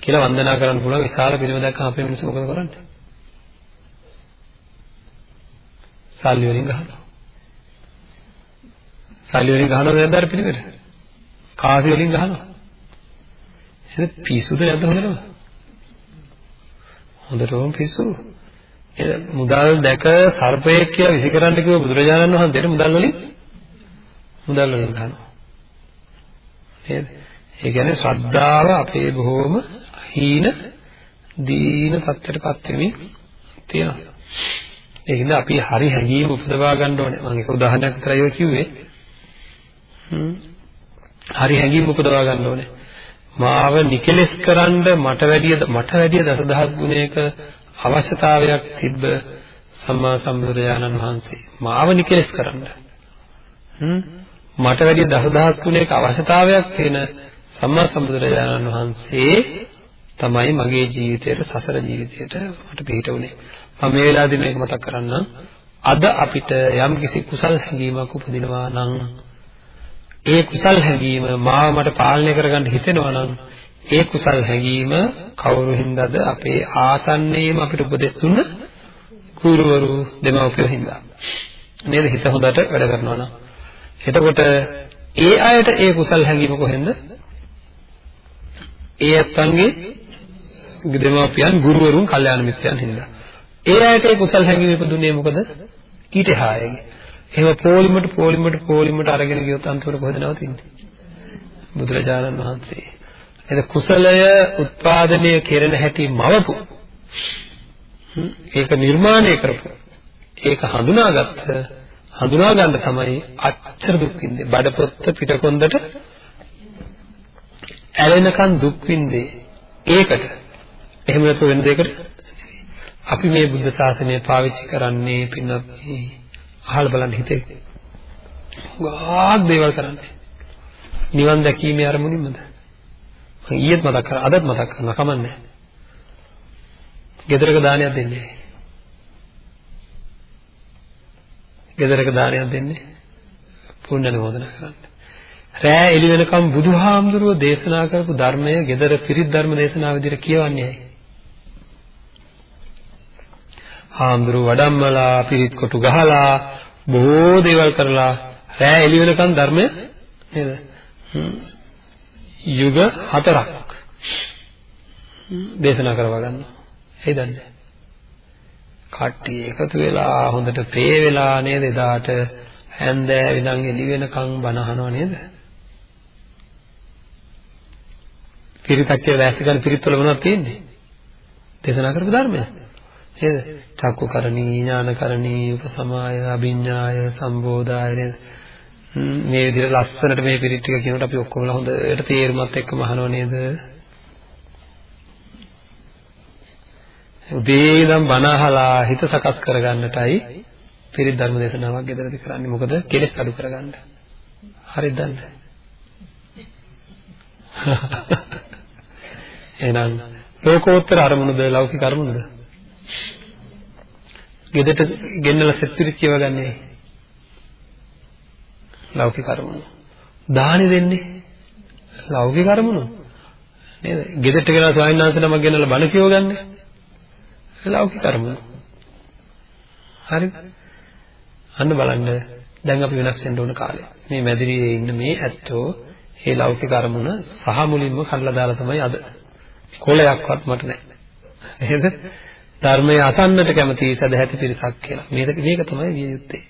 [SPEAKER 1] කියලා වන්දනා කරන්න පුළුවන් විශාල පිළිම දැක්කම අපේ මිනිස්සු මොකද කරන්නේ? සල්ලි වලින් ගහනවා. සල්ලි වලින් ගහනවද නැද්ද අර පිළිවෙල? කාසි වලින් ගහනවා. එහෙනම් පිස්සුද නැද්ද හොඳටම? හොඳටම පිස්සු. ඒ මුදල් දැක සර්පයෙක් කියලා විසිකරන්න කිව්ව බුදුරජාණන් වහන්සේට මුදල් වලින් මුදල් වලින් ගන්නවා. නේද? ඒ කියන්නේ ශ්‍රද්ධාව අපේ බොහොම හීන දීන තත්ත්වයටපත් වෙමින් තියෙනවා. ඒකින්ද අපි හරි හැඟීම උපදවා ගන්න ඕනේ. මම එක උදාහරණයක් විතරයි ඔය කිව්වේ. හරි හැඟීම උපදවා ගන්න ඕනේ. මාව නිකලෙස් කරන්න මට වැඩිය මට වැඩිය දසදහස් ගුණයක අවශ්‍යතාවයක් තිබ්බ සම්මා සම්බුදුරජාණන් වහන්සේ මාව නිකලෙස් කරන්න. මට වැඩිය දසදහස් ගුණයක අවශ්‍යතාවයක් තියෙන සම්මා සම්බුදුරජාණන් වහන්සේ තමයි මගේ ජීවිතයට සසර ජීවිතයට මට පිට උනේ. මම මේ වෙලාවේදී මේක මතක් කරන්නම්. අද අපිට යම් කිසි කුසල් හැඟීමක් උපදිනවා නම් ඒ කුසල් හැඟීම මාව මට පාලනය කරගන්න හිතෙනවා නම් ඒ කුසල් හැඟීම කවුරු හින්දාද අපේ ආසන්නයේම අපිට උපදෙස් දුන්න ගුරුවරු දෙමව්පියෝ හින්දා. නේද? හිත හොඳට වැඩ කරනවා නම්. එතකොට ඒ අයට ඒ කුසල් හැඟීම කොහෙන්ද? ඒ අත්ංගේ දෙමව්පියන් ගුරුවරුන් කල්යාණ මිත්‍රයන් හින්දා. ඒ අයට ඒ කුසල් හැඟීම ඉපදුනේ මොකද? ඊට එහායගේ එහෙම පොලිමට පොලිමට පොලිමට අරගෙන ගියොත් අන්තිමට කොහෙද නවතින්නේ? බුදුරජාණන් වහන්සේ. එද කුසලය උත්පාදනය කෙරෙන හැටි මවපු. ඒක නිර්මාණය කරපු. ඒක හඳුනාගත්ත හඳුනා ගන්න තමයි අච්චර දුක් විඳේ. බඩපොත්ත පිටකොන්දට ඇලෙනකන් දුක් විඳේ. ඒකට. එහෙම නැතු වෙන දෙයකට අපි මේ බුද්ධ ශාසනය පාවිච්චි කරන්නේ පින්වත් අහලා බලන්න හිතේ. ගාක් දේවල් කරන්නේ. නිවන් දැකීමේ අරමුණින්මද? මම ඊයේත් මතක් කරා අදත් මතක් කරනවා කමන්නේ. ගෙදරක දානයක් දෙන්නේ. ගෙදරක දානයක් දෙන්නේ. පුණ්‍ය නෝදනා කරන්න. රෑ එළි වෙනකම් බුදුහාමුදුරුවෝ දේශනා කරපු ධර්මය ගෙදර පිරිත් ධර්ම දේශනාව විදිහට කියවන්නේ ඇයි? හාමුදුරුව වඩම්මලා පිරිත් කොටු ගහලා බොහෝ දේවල් කරලා රෑ එළි වෙනකන් ධර්මය නේද යුග හතරක් දේශනා කරවා ගන්නවා එයි දන්නේ කට්ටිය එකතු වෙලා හොඳට ප්‍රේ වෙලා නේද එදාට? හැන්දෑ ඉඳන් එළි වෙනකන් බණ අහනවා නේද? පිරිතක් කියලා දැස් ගන්න පිරිත් වල මොනවද තියෙන්නේ? දේශනා කරපු ධර්මය. නේද? චක්කුකරණී, ඥානකරණී, උපසමාය, අභිඥාය, සම්බෝධාය නේද? මේ විදිහට ලස්සනට මේ පිරිත් ටික කියනකොට අපි ඔක්කොම හොඳට තේරුමත් එක්කම අහනව නේද? උදේ ඉඳන් බණ අහලා හිත සකස් කරගන්නටයි පිරිත් ධර්ම දේශනාවක් ගෙදරදී කරන්නේ. මොකද කෙලෙස් අඩු කරගන්න. හරිද දන්නද? එහෙනම් ලෝකෝත්තර අරමුණුද ලෞකික අරමුණුද? ගෙදරට ගෙන්නලා සෙත් පිරිත් කියවගන්නේ ලෞකික අරමුණු. දාහනේ දෙන්නේ ලෞකික අරමුණු. නේද? ගෙදරට ගෙනලා ස්වාමීන් වහන්සේ නමක් ගෙනලා බණ කියවගන්නේ ලෞකික අරමුණු. හරිද? අන්න බලන්න දැන් අපි වෙනස් වෙන්න ඕන කාලය. මේ මැදිරියේ ඉන්න මේ ඇත්තෝ මේ ලෞකික අරමුණ සහ මුලින්ම කඩලා දාලා තමයි අද කොලයක්වත් මට නැහැ. නේද? ධර්මය අසන්නට කැමති සදැහැති පිරිසක් කියලා. මේක මේක තමයි විය යුත්තේ.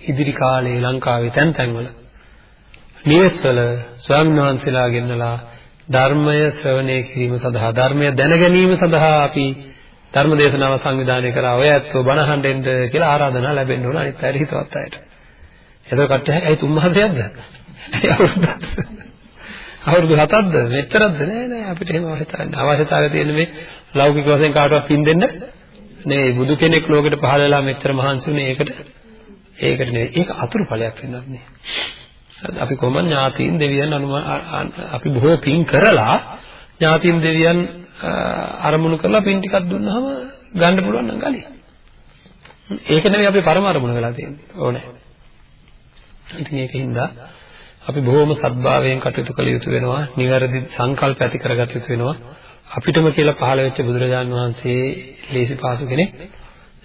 [SPEAKER 1] ඉදිරි කාලේ ලංකාවේ තැන් තැන්වල. නිවෙස්වල ස්වාමීන් වහන්සේලා ගෙන්නලා ධර්මය ශ්‍රවණය කිරීම සඳහා ධර්මය දැන ගැනීම සඳහා අපි ධර්ම දේශනාව සංවිධානය කරා. ඔය ඇත්තෝ බණ අහන්න එන්න කියලා ආරාධනා ලැබෙන්න ඕන අනිත් අයට හිතවත් අයට. එතකොට කට්ටිය ඇයි තුන් මාසයක්ද? අවුරුදු 7ක්ද මෙච්චරක්ද? නෑ නෑ අපිට එහෙම අවශ්‍යතාවය නෑ. අවශ්‍යතාවය තියෙන්නේ මේ ලෞකික වශයෙන් කාටවත් පින් දෙන්න නේ බුදු කෙනෙක් ලෝකෙට පහළ වෙලා මෙච්චර මහන්සි වුණේ ඒකට. ඒකට නෙවෙයි. ඒක අතුරු ඵලයක් වෙනත් නේ. අපි කොහොමද ඥාතීන් දෙවියන් අනුමාන අපි බොහෝ පින් කරලා ඥාතීන් දෙවියන් අරමුණු කරලා පින් ටිකක් දුන්නාම ගන්න පුළුවන් නම් ගනි ඒක නෙවෙයි අපි පරම අරමුණ වෙලා තියෙන්නේ. ඕනේ. ඉතින් ඒකින්ද අපි බොහොම සත්භාවයෙන් කටයුතු කළ යුතු වෙනවා. නිවැරදි සංකල්ප ඇති කරගත යුතු වෙනවා. අපිටම කියලා පහළ වෙච්ච බුදුරජාන් වහන්සේ ලේසි පාසු කෙනෙක්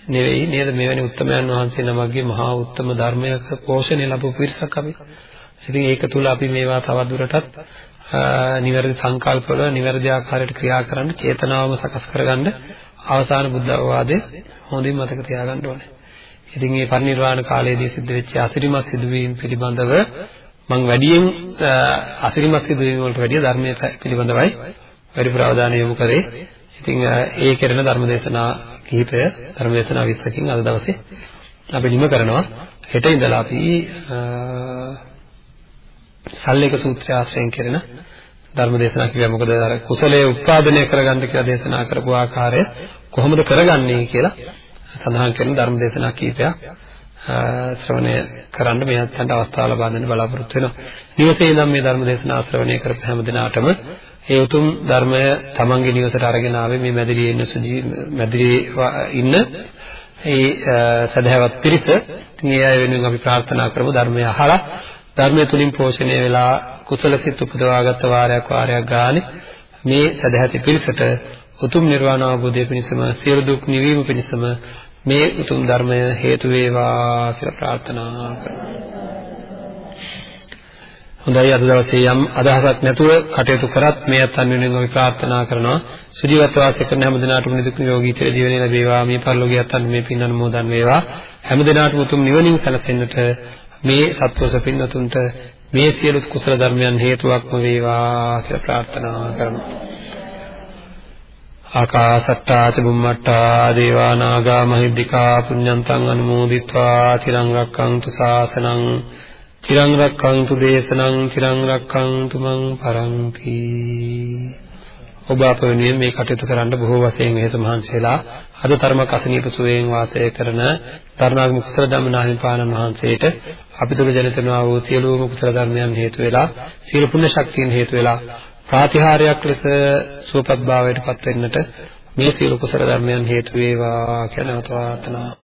[SPEAKER 1] නෙවෙයි නේද මෙවැනි උත්තමයන් වහන්සේ නමක්ගේ මහා උත්තම ධර්මයක පෝෂණය ලැබපු පිරිසක් අපි. ඉතින් ඒක තුල අපි මේවා තවදුරටත් නිවැරදි සංකල්පවල නිවැරදි ආකාරයට ක්‍රියා කරන්න චේතනාවම සකස් කරගන්න අවසාන බුද්ධ අවවාදය හොඳින් මතක තියාගන්න ඕනේ. ඉතින් මේ පරිනිර්වාණ කාලයේදී සිද්ධ වෙච්ච අසිරිමත් සිදුවීම් පිළිබඳව මම වැඩියෙන් අසිරිමත් සිදුවීම් වලට වැඩිය ධර්මයේ පිළිබඳවයි වැඩිපුර අවධානය යොමු කරේ. ඉතින් ඒ කෙරෙන ධර්මදේශනා කිහිපය ධර්මදේශනා 20කින් අද දවසේ අපි නිම කරනවා. හෙට ඉඳලා අපි සල්ලේක සූත්‍රය ආශ්‍රයෙන් කෙරෙන ධර්මදේශනා කියුවා. මොකද අර කුසලයේ උත්පාදනය කරගන්න කියලා දේශනා කරපු ආකාරය කොහොමද කරගන්නේ කියලා සඳහන් කරන ධර්මදේශනා කීපයක් ශ්‍රවණය කරන්න මේ අත්යන්ට අවස්ථාව ලබා දෙන්න බලාපොරොත්තු වෙනවා. නිවසේ ඉඳන් මේ ධර්මදේශනා ශ්‍රවණය කරපු හැම දිනාටම ඒ උතුම් ධර්මය තමන්ගේ නිවසට අරගෙන ආවේ මේ මැදිරියේ ඉන්න සුජී මැදිරියේ ඉන්න ඒ සදහැවත් පිරිස. ඉතින් ඒ අය වෙනුවෙන් අපි ප්‍රාර්ථනා කරමු ධර්මය අහලා. ධර්මය තුලින් පෝෂණය වෙලා කුසල සිත් උපදවාගත්ත වාරයක් වාරයක් ගානේ මේ සදහැති පිරිසට උතුම් නිර්වාණ අවබෝධය පිණිසම සියලු දුක් නිවීම පිණිසම මේ උතුම් ධර්මය හේතු වේවා කියලා ප්‍රාර්ථනා කරනවා හොඳයි අද දවසේ යම් අදහසක් නැතුව කටයුතු කරත් මේ අත්න් වෙනුවෙන් අපි ප්‍රාර්ථනා කරනවා. සුජීවත්ව වාසය කරන හැම දිනාටම නිදුක් නිරෝගී චිර ජීවනය ලැබේවා. මේ පරිලෝකීය අත්න් මේ පින් අනුමෝදන් වේවා. හැම දිනාටම උතුම් නිවනින් සැලසෙන්නට මේ සත්වස පින්නතුන්ට මේ සියලු කුසල ධර්මයන් හේතුවක්ම වේවා කියලා ප්‍රාර්ථනා කරනවා. ආකාසට්ටා ච බුම්මට්ටා දේවා නාග මහිද්దికා පුඤ්ඤන්තං අනුමෝදිත්වා. තිරං රක්ඛන්තු ශාසනං චිරං රක්ඛන්තු දේශනං චිරං රක්ඛන්තු මං පරන්ති ඔබ අප වෙනුවෙන් මේ කටයුතු කරන්න බොහෝ වශයෙන් වෙහෙස මහන්සි වෙලා අද තරමක් අසනීප සුවයෙන් වාසය කරන තරුණාගම කුසල ධම්මනාහිමි පාණන් වහන්සේට අපි තුල ජනිත වූ වූ සියලුම කුසල ධර්මයන් හේතු වෙලා සියලු පුණ්‍ය ශක්තියන් හේතු වෙලා ප්‍රාතිහාර්යයක් ලෙස සුවපත් භාවයට පත් වෙන්නට මේ සියලු කුසල ධර්මයන් හේතු වේවා කියලා නවත වාර්තනා